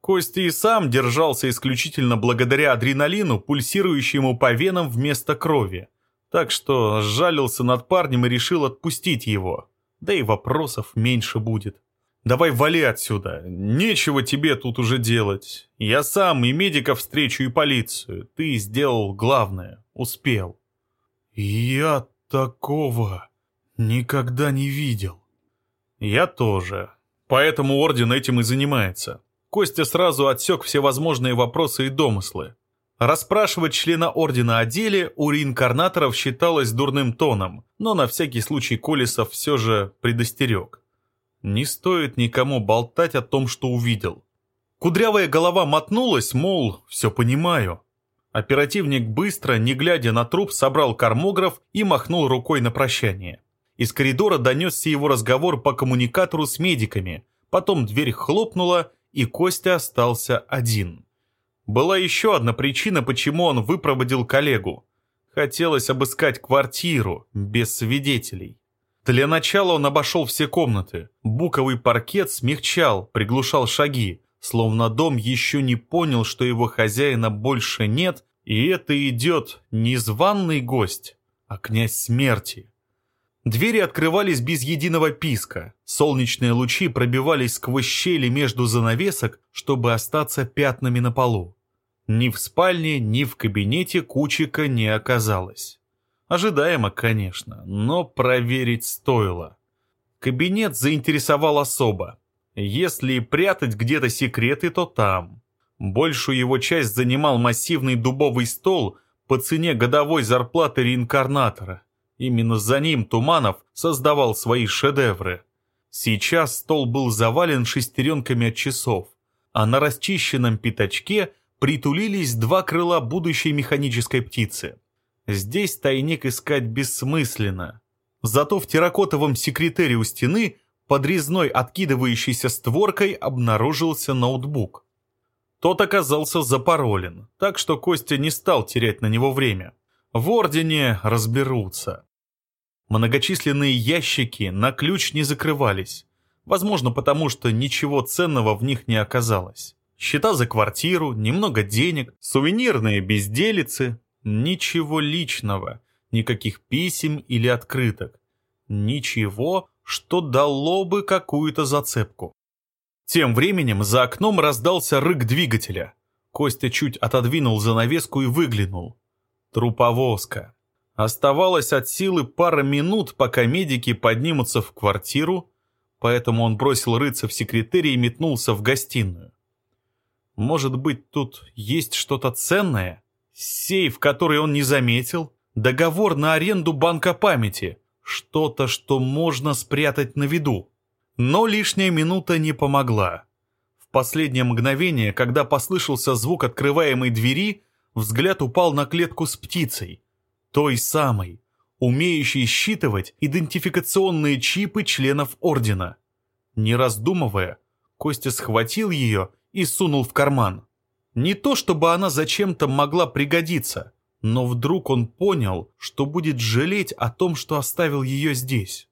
Костя и сам держался исключительно благодаря адреналину, пульсирующему по венам вместо крови. Так что сжалился над парнем и решил отпустить его да и вопросов меньше будет. Давай вали отсюда, нечего тебе тут уже делать. Я сам и медиков встречу, и полицию. Ты сделал главное, успел. Я такого никогда не видел. Я тоже. Поэтому Орден этим и занимается. Костя сразу отсек все возможные вопросы и домыслы. Расспрашивать члена Ордена о деле у реинкарнаторов считалось дурным тоном, но на всякий случай Колесов все же предостерег. Не стоит никому болтать о том, что увидел. Кудрявая голова мотнулась, мол, все понимаю. Оперативник быстро, не глядя на труп, собрал кармограф и махнул рукой на прощание. Из коридора донесся его разговор по коммуникатору с медиками, потом дверь хлопнула, и Костя остался один. Была еще одна причина, почему он выпроводил коллегу. Хотелось обыскать квартиру, без свидетелей. Для начала он обошел все комнаты. Буковый паркет смягчал, приглушал шаги, словно дом еще не понял, что его хозяина больше нет, и это идет не званный гость, а князь смерти. Двери открывались без единого писка. Солнечные лучи пробивались сквозь щели между занавесок, чтобы остаться пятнами на полу. Ни в спальне, ни в кабинете Кучика не оказалось. Ожидаемо, конечно, но проверить стоило. Кабинет заинтересовал особо. Если прятать где-то секреты, то там. Большую его часть занимал массивный дубовый стол по цене годовой зарплаты реинкарнатора. Именно за ним Туманов создавал свои шедевры. Сейчас стол был завален шестеренками от часов, а на расчищенном пятачке притулились два крыла будущей механической птицы. Здесь тайник искать бессмысленно. Зато в терракотовом секретере у стены под резной откидывающейся створкой обнаружился ноутбук. Тот оказался запаролен, так что Костя не стал терять на него время. В Ордене разберутся. Многочисленные ящики на ключ не закрывались. Возможно, потому что ничего ценного в них не оказалось. Счета за квартиру, немного денег, сувенирные безделицы. Ничего личного, никаких писем или открыток. Ничего, что дало бы какую-то зацепку. Тем временем за окном раздался рык двигателя. Костя чуть отодвинул занавеску и выглянул. Труповозка. Оставалось от силы пара минут, пока медики поднимутся в квартиру, поэтому он бросил рыться в секретаре и метнулся в гостиную. Может быть, тут есть что-то ценное? Сейф, который он не заметил? Договор на аренду банка памяти? Что-то, что можно спрятать на виду? Но лишняя минута не помогла. В последнее мгновение, когда послышался звук открываемой двери, взгляд упал на клетку с птицей. Той самой, умеющей считывать идентификационные чипы членов Ордена. Не раздумывая, Костя схватил ее и сунул в карман. Не то чтобы она зачем-то могла пригодиться, но вдруг он понял, что будет жалеть о том, что оставил ее здесь.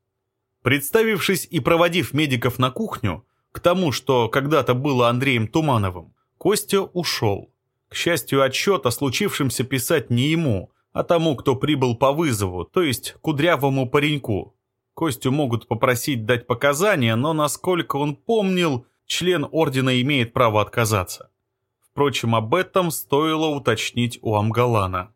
Представившись и проводив медиков на кухню, к тому, что когда-то было Андреем Тумановым, Костя ушел. К счастью, отчет о случившемся писать не ему, а тому, кто прибыл по вызову, то есть кудрявому пареньку. Костю могут попросить дать показания, но, насколько он помнил, член ордена имеет право отказаться. Впрочем, об этом стоило уточнить у Амгалана.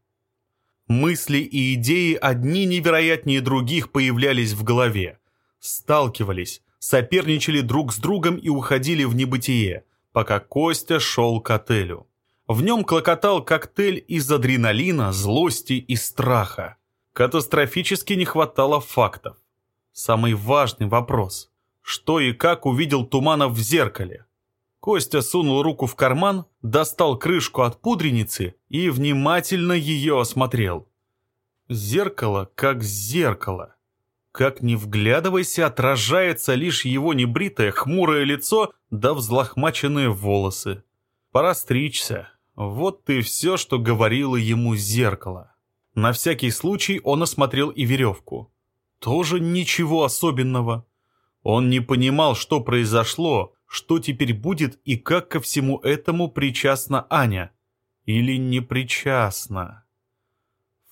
Мысли и идеи одни невероятнее других появлялись в голове. Сталкивались, соперничали друг с другом и уходили в небытие, пока Костя шел к отелю. В нем клокотал коктейль из адреналина, злости и страха. Катастрофически не хватало фактов. Самый важный вопрос. Что и как увидел Туманов в зеркале? Костя сунул руку в карман, достал крышку от пудреницы и внимательно ее осмотрел. Зеркало как зеркало. Как ни вглядывайся, отражается лишь его небритое хмурое лицо да взлохмаченные волосы. Пора стричься. Вот и все, что говорило ему зеркало. На всякий случай он осмотрел и веревку. Тоже ничего особенного. Он не понимал, что произошло, что теперь будет и как ко всему этому причастна Аня. Или не причастна.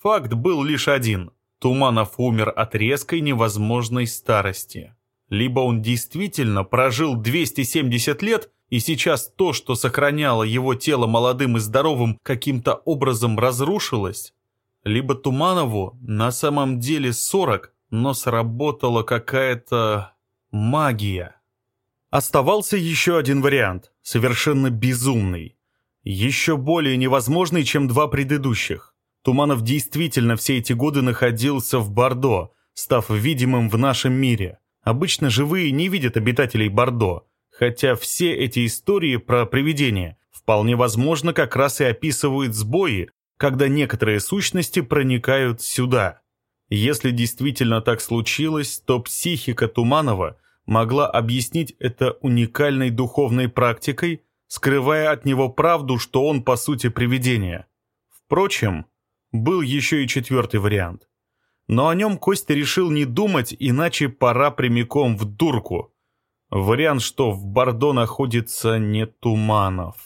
Факт был лишь один. Туманов умер от резкой невозможной старости. Либо он действительно прожил 270 лет, и сейчас то, что сохраняло его тело молодым и здоровым, каким-то образом разрушилось, либо Туманову на самом деле 40, но сработала какая-то магия. Оставался еще один вариант, совершенно безумный. Еще более невозможный, чем два предыдущих. Туманов действительно все эти годы находился в Бордо, став видимым в нашем мире. Обычно живые не видят обитателей Бордо, хотя все эти истории про привидения вполне возможно как раз и описывают сбои, когда некоторые сущности проникают сюда. Если действительно так случилось, то психика Туманова могла объяснить это уникальной духовной практикой, скрывая от него правду, что он по сути привидение. Впрочем, был еще и четвертый вариант. Но о нем Костя решил не думать, иначе пора прямиком в дурку. Вариант, что в Бордо находится не Туманов.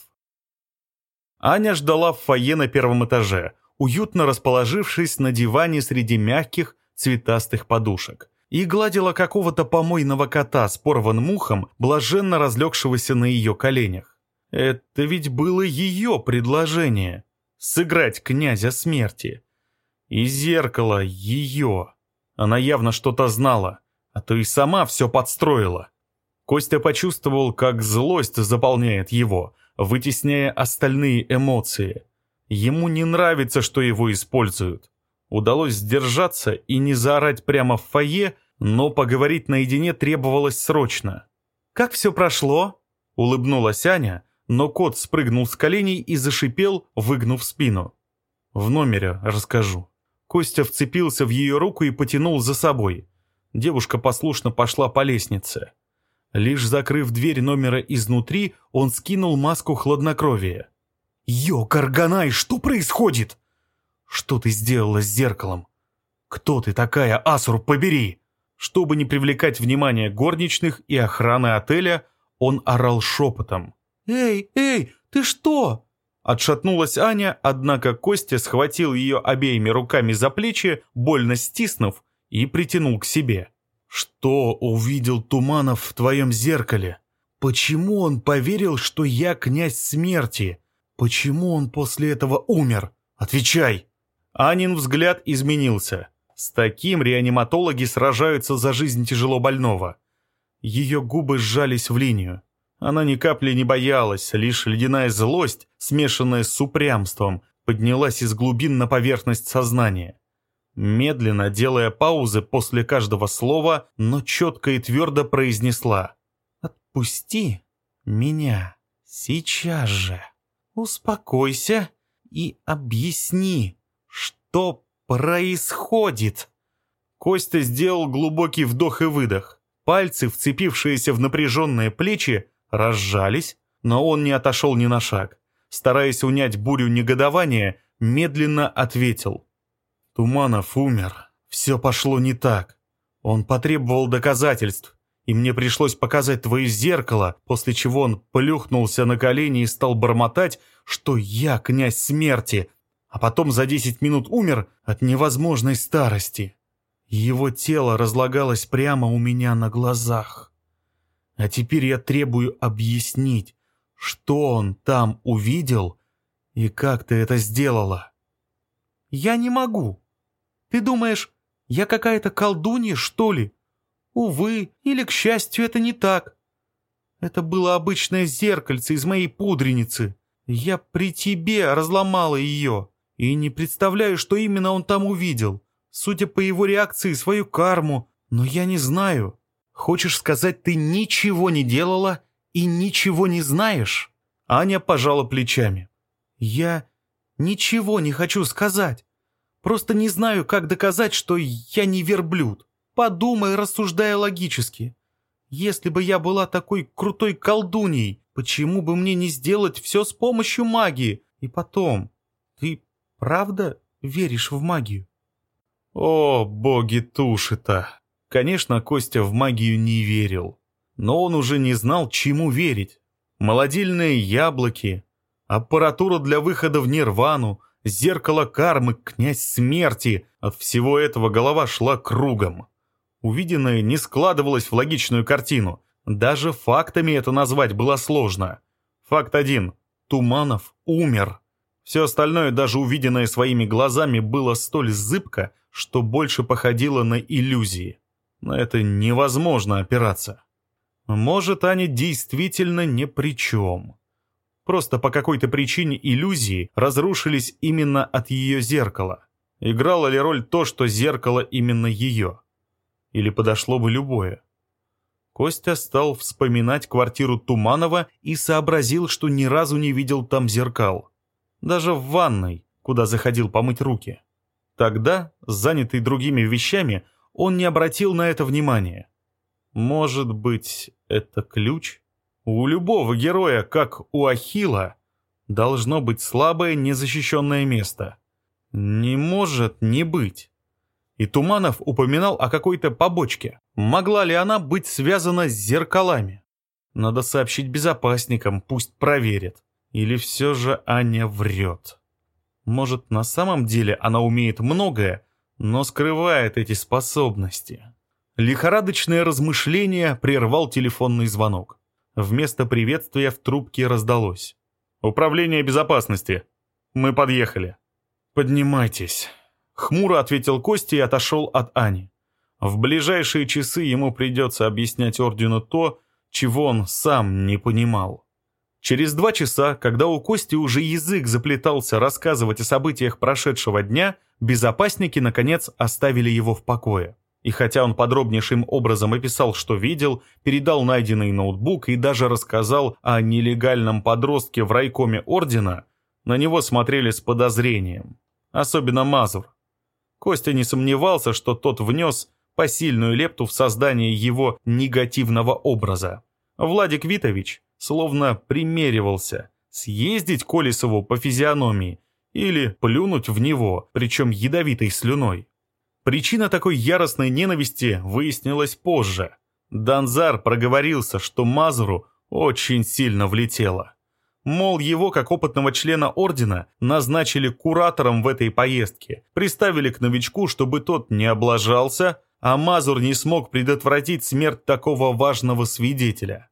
Аня ждала в фойе на первом этаже, уютно расположившись на диване среди мягких цветастых подушек и гладила какого-то помойного кота с порванным ухом, блаженно разлегшегося на ее коленях. Это ведь было ее предложение — сыграть князя смерти. И зеркало ее. Она явно что-то знала, а то и сама все подстроила. Костя почувствовал, как злость заполняет его, вытесняя остальные эмоции. Ему не нравится, что его используют. Удалось сдержаться и не заорать прямо в фойе, но поговорить наедине требовалось срочно. «Как все прошло?» — улыбнулась Аня, но кот спрыгнул с коленей и зашипел, выгнув спину. «В номере расскажу». Костя вцепился в ее руку и потянул за собой. Девушка послушно пошла по лестнице. Лишь закрыв дверь номера изнутри, он скинул маску хладнокровия. «Йо, Карганай, что происходит?» «Что ты сделала с зеркалом? Кто ты такая, Асур, побери?» Чтобы не привлекать внимание горничных и охраны отеля, он орал шепотом. «Эй, эй, ты что?» Отшатнулась Аня, однако Костя схватил ее обеими руками за плечи, больно стиснув, и притянул к себе. «Что увидел Туманов в твоем зеркале? Почему он поверил, что я князь смерти? Почему он после этого умер? Отвечай!» Анин взгляд изменился. С таким реаниматологи сражаются за жизнь тяжело больного. Ее губы сжались в линию. Она ни капли не боялась, лишь ледяная злость, смешанная с упрямством, поднялась из глубин на поверхность сознания. Медленно, делая паузы после каждого слова, но четко и твердо произнесла «Отпусти меня сейчас же. Успокойся и объясни, что происходит?» Костя сделал глубокий вдох и выдох. Пальцы, вцепившиеся в напряженные плечи, разжались, но он не отошел ни на шаг. Стараясь унять бурю негодования, медленно ответил. «Туманов умер. Все пошло не так. Он потребовал доказательств, и мне пришлось показать твое зеркало, после чего он плюхнулся на колени и стал бормотать, что я князь смерти, а потом за десять минут умер от невозможной старости. Его тело разлагалось прямо у меня на глазах. А теперь я требую объяснить, что он там увидел и как ты это сделала. Я не могу. Ты думаешь, я какая-то колдунья, что ли? Увы, или, к счастью, это не так. Это было обычное зеркальце из моей пудреницы. Я при тебе разломала ее. И не представляю, что именно он там увидел. Судя по его реакции, свою карму. Но я не знаю. Хочешь сказать, ты ничего не делала и ничего не знаешь?» Аня пожала плечами. «Я ничего не хочу сказать. Просто не знаю, как доказать, что я не верблюд. Подумай, рассуждая логически. Если бы я была такой крутой колдуньей, почему бы мне не сделать все с помощью магии? И потом, Правда веришь в магию?» О, боги туши-то! Конечно, Костя в магию не верил. Но он уже не знал, чему верить. Молодильные яблоки, аппаратура для выхода в нирвану, зеркало кармы, князь смерти. От всего этого голова шла кругом. Увиденное не складывалось в логичную картину. Даже фактами это назвать было сложно. Факт один. Туманов умер. Все остальное, даже увиденное своими глазами, было столь зыбко, что больше походило на иллюзии. На это невозможно опираться. Может, Аня действительно ни при чем. Просто по какой-то причине иллюзии разрушились именно от ее зеркала. Играло ли роль то, что зеркало именно ее? Или подошло бы любое? Костя стал вспоминать квартиру Туманова и сообразил, что ни разу не видел там зеркал даже в ванной, куда заходил помыть руки. Тогда, занятый другими вещами, он не обратил на это внимания. Может быть, это ключ? У любого героя, как у Ахила, должно быть слабое незащищенное место. Не может не быть. И Туманов упоминал о какой-то побочке. Могла ли она быть связана с зеркалами? Надо сообщить безопасникам, пусть проверят. Или все же Аня врет? Может, на самом деле она умеет многое, но скрывает эти способности? Лихорадочное размышление прервал телефонный звонок. Вместо приветствия в трубке раздалось. «Управление безопасности. Мы подъехали». «Поднимайтесь», — хмуро ответил Костя и отошел от Ани. В ближайшие часы ему придется объяснять Ордену то, чего он сам не понимал. Через два часа, когда у Кости уже язык заплетался рассказывать о событиях прошедшего дня, безопасники, наконец, оставили его в покое. И хотя он подробнейшим образом описал, что видел, передал найденный ноутбук и даже рассказал о нелегальном подростке в райкоме Ордена, на него смотрели с подозрением. Особенно Мазур. Костя не сомневался, что тот внес посильную лепту в создание его негативного образа. Владик Витович словно примеривался съездить Колесову по физиономии или плюнуть в него, причем ядовитой слюной. Причина такой яростной ненависти выяснилась позже. Данзар проговорился, что Мазуру очень сильно влетело. Мол, его, как опытного члена ордена, назначили куратором в этой поездке, приставили к новичку, чтобы тот не облажался, а Мазур не смог предотвратить смерть такого важного свидетеля.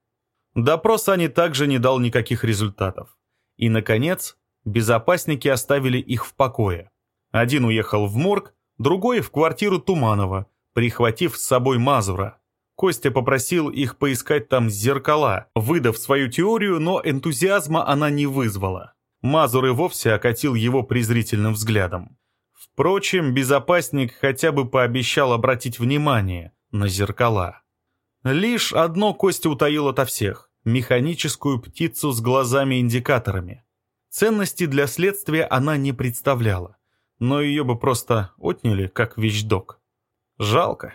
Допрос Ани также не дал никаких результатов. И, наконец, безопасники оставили их в покое. Один уехал в морг, другой в квартиру Туманова, прихватив с собой Мазура. Костя попросил их поискать там зеркала, выдав свою теорию, но энтузиазма она не вызвала. Мазур и вовсе окатил его презрительным взглядом. Впрочем, безопасник хотя бы пообещал обратить внимание на зеркала. Лишь одно Костя утаил ото всех – механическую птицу с глазами-индикаторами. Ценности для следствия она не представляла, но ее бы просто отняли как вещдок. Жалко.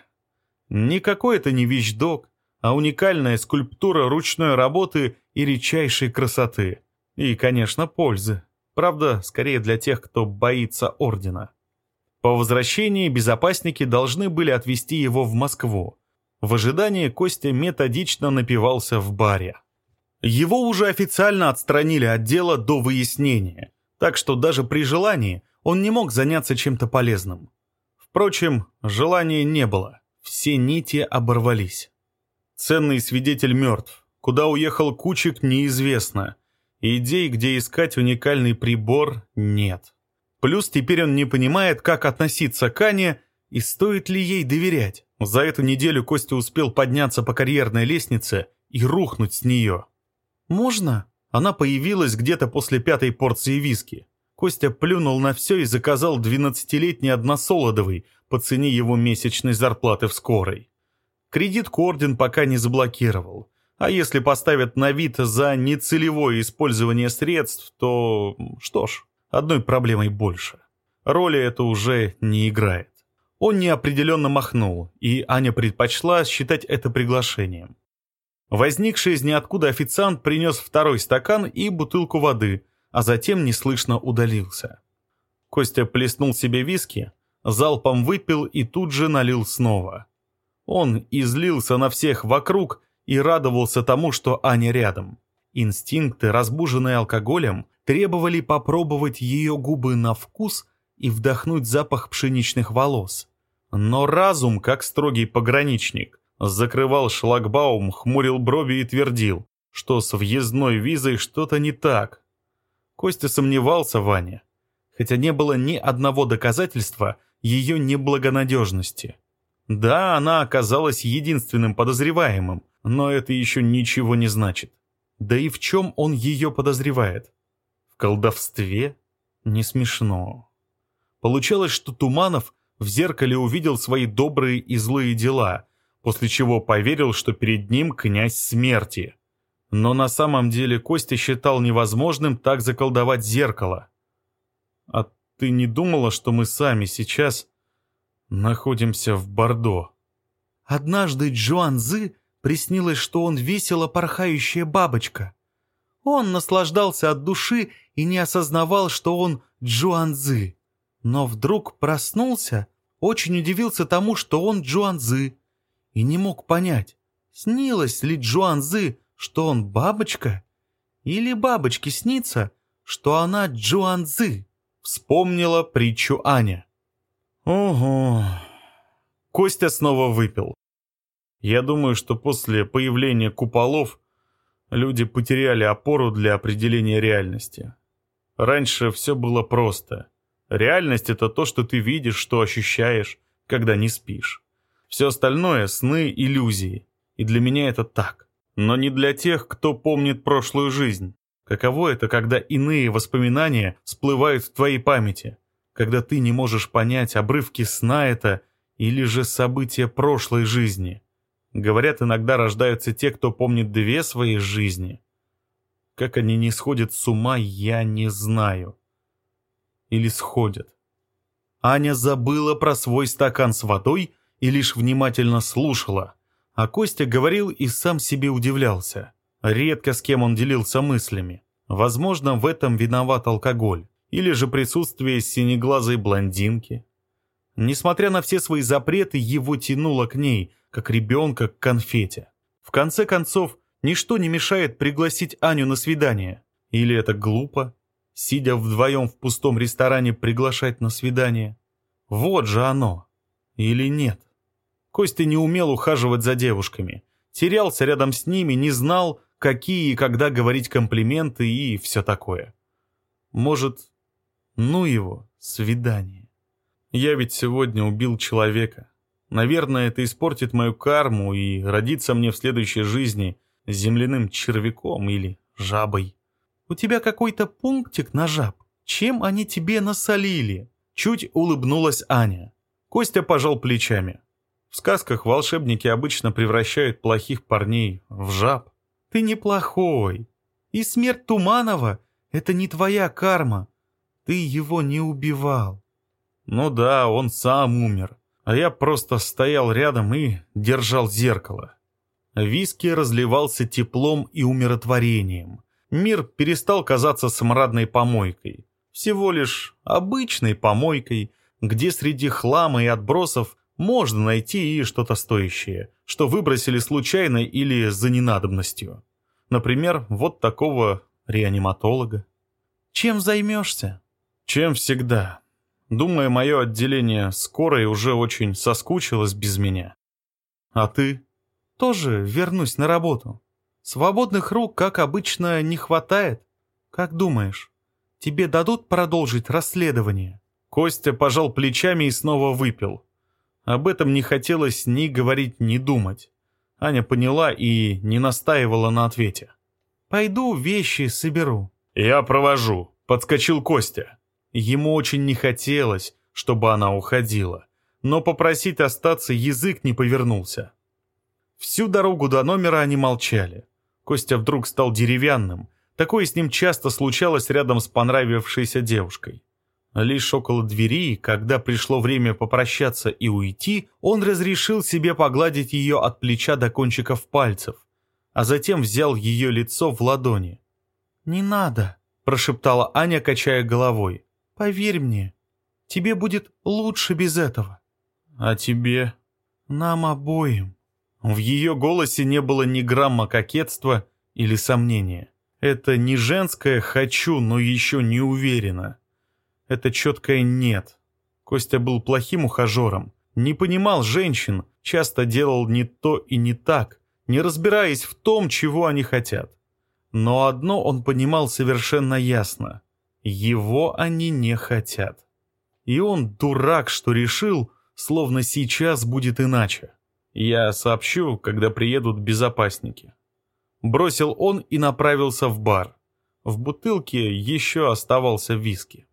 Никакой это не вещдок, а уникальная скульптура ручной работы и редчайшей красоты. И, конечно, пользы. Правда, скорее для тех, кто боится ордена. По возвращении безопасники должны были отвезти его в Москву. В ожидании Костя методично напивался в баре. Его уже официально отстранили от дела до выяснения, так что даже при желании он не мог заняться чем-то полезным. Впрочем, желания не было. Все нити оборвались. Ценный свидетель мертв. Куда уехал Кучик, неизвестно. Идей, где искать уникальный прибор, нет. Плюс теперь он не понимает, как относиться к Ане и стоит ли ей доверять. За эту неделю Костя успел подняться по карьерной лестнице и рухнуть с нее. «Можно?» Она появилась где-то после пятой порции виски. Костя плюнул на все и заказал двенадцатилетний односолодовый по цене его месячной зарплаты в скорой. Кредит Кордин пока не заблокировал. А если поставят на вид за нецелевое использование средств, то что ж, одной проблемой больше. Роли это уже не играет. Он неопределенно махнул, и Аня предпочла считать это приглашением. Возникший из ниоткуда официант принес второй стакан и бутылку воды, а затем неслышно удалился. Костя плеснул себе виски, залпом выпил и тут же налил снова. Он излился на всех вокруг и радовался тому, что Аня рядом. Инстинкты, разбуженные алкоголем, требовали попробовать ее губы на вкус и вдохнуть запах пшеничных волос. Но разум, как строгий пограничник, закрывал шлагбаум, хмурил брови и твердил, что с въездной визой что-то не так. Костя сомневался в Ване, хотя не было ни одного доказательства ее неблагонадежности. Да, она оказалась единственным подозреваемым, но это еще ничего не значит. Да и в чем он ее подозревает? колдовстве? Не смешно. Получалось, что Туманов в зеркале увидел свои добрые и злые дела, после чего поверил, что перед ним князь смерти. Но на самом деле Костя считал невозможным так заколдовать зеркало. А ты не думала, что мы сами сейчас находимся в Бордо? Однажды Джоан Зы приснилось, что он весело порхающая бабочка. Он наслаждался от души и не осознавал, что он Джуанзы. Но вдруг проснулся, очень удивился тому, что он Джуанзы, и не мог понять, снилось ли Джуанзы, что он бабочка, или бабочке снится, что она Джуанзы. Вспомнила притчу Аня. Ого. Костя снова выпил. Я думаю, что после появления куполов люди потеряли опору для определения реальности. Раньше все было просто. Реальность — это то, что ты видишь, что ощущаешь, когда не спишь. Все остальное — сны, иллюзии. И для меня это так. Но не для тех, кто помнит прошлую жизнь. Каково это, когда иные воспоминания всплывают в твоей памяти? Когда ты не можешь понять, обрывки сна это или же события прошлой жизни? Говорят, иногда рождаются те, кто помнит две свои жизни. Как они не сходят с ума, я не знаю. Или сходят. Аня забыла про свой стакан с водой и лишь внимательно слушала. А Костя говорил и сам себе удивлялся. Редко с кем он делился мыслями. Возможно, в этом виноват алкоголь. Или же присутствие синеглазой блондинки. Несмотря на все свои запреты, его тянуло к ней, как ребенка к конфете. В конце концов, ничто не мешает пригласить Аню на свидание. Или это глупо? Сидя вдвоем в пустом ресторане приглашать на свидание? Вот же оно. Или нет? Костя не умел ухаживать за девушками. Терялся рядом с ними, не знал, какие и когда говорить комплименты и все такое. Может, ну его, свидание. Я ведь сегодня убил человека. Наверное, это испортит мою карму и родится мне в следующей жизни земляным червяком или жабой. У тебя какой-то пунктик на жаб. Чем они тебе насолили? Чуть улыбнулась Аня. Костя пожал плечами. В сказках волшебники обычно превращают плохих парней в жаб. Ты неплохой. И смерть Туманова — это не твоя карма. Ты его не убивал. Ну да, он сам умер. А я просто стоял рядом и держал зеркало. Виски разливался теплом и умиротворением. Мир перестал казаться смрадной помойкой. Всего лишь обычной помойкой, где среди хлама и отбросов можно найти и что-то стоящее, что выбросили случайно или за ненадобностью. Например, вот такого реаниматолога. Чем займешься? Чем всегда. Думаю, мое отделение скорой уже очень соскучилось без меня. А ты? Тоже вернусь на работу. Свободных рук, как обычно, не хватает. Как думаешь, тебе дадут продолжить расследование? Костя пожал плечами и снова выпил. Об этом не хотелось ни говорить, ни думать. Аня поняла и не настаивала на ответе. «Пойду вещи соберу». «Я провожу», — подскочил Костя. Ему очень не хотелось, чтобы она уходила, но попросить остаться язык не повернулся. Всю дорогу до номера они молчали. Костя вдруг стал деревянным. Такое с ним часто случалось рядом с понравившейся девушкой. Лишь около двери, когда пришло время попрощаться и уйти, он разрешил себе погладить ее от плеча до кончиков пальцев, а затем взял ее лицо в ладони. «Не надо», – прошептала Аня, качая головой. «Поверь мне, тебе будет лучше без этого». «А тебе?» «Нам обоим». В ее голосе не было ни грамма кокетства или сомнения. Это не женское «хочу», но еще не уверена. Это четкое «нет». Костя был плохим ухажером, не понимал женщин, часто делал не то и не так, не разбираясь в том, чего они хотят. Но одно он понимал совершенно ясно. Его они не хотят. И он дурак, что решил, словно сейчас будет иначе. Я сообщу, когда приедут безопасники. Бросил он и направился в бар. В бутылке еще оставался виски.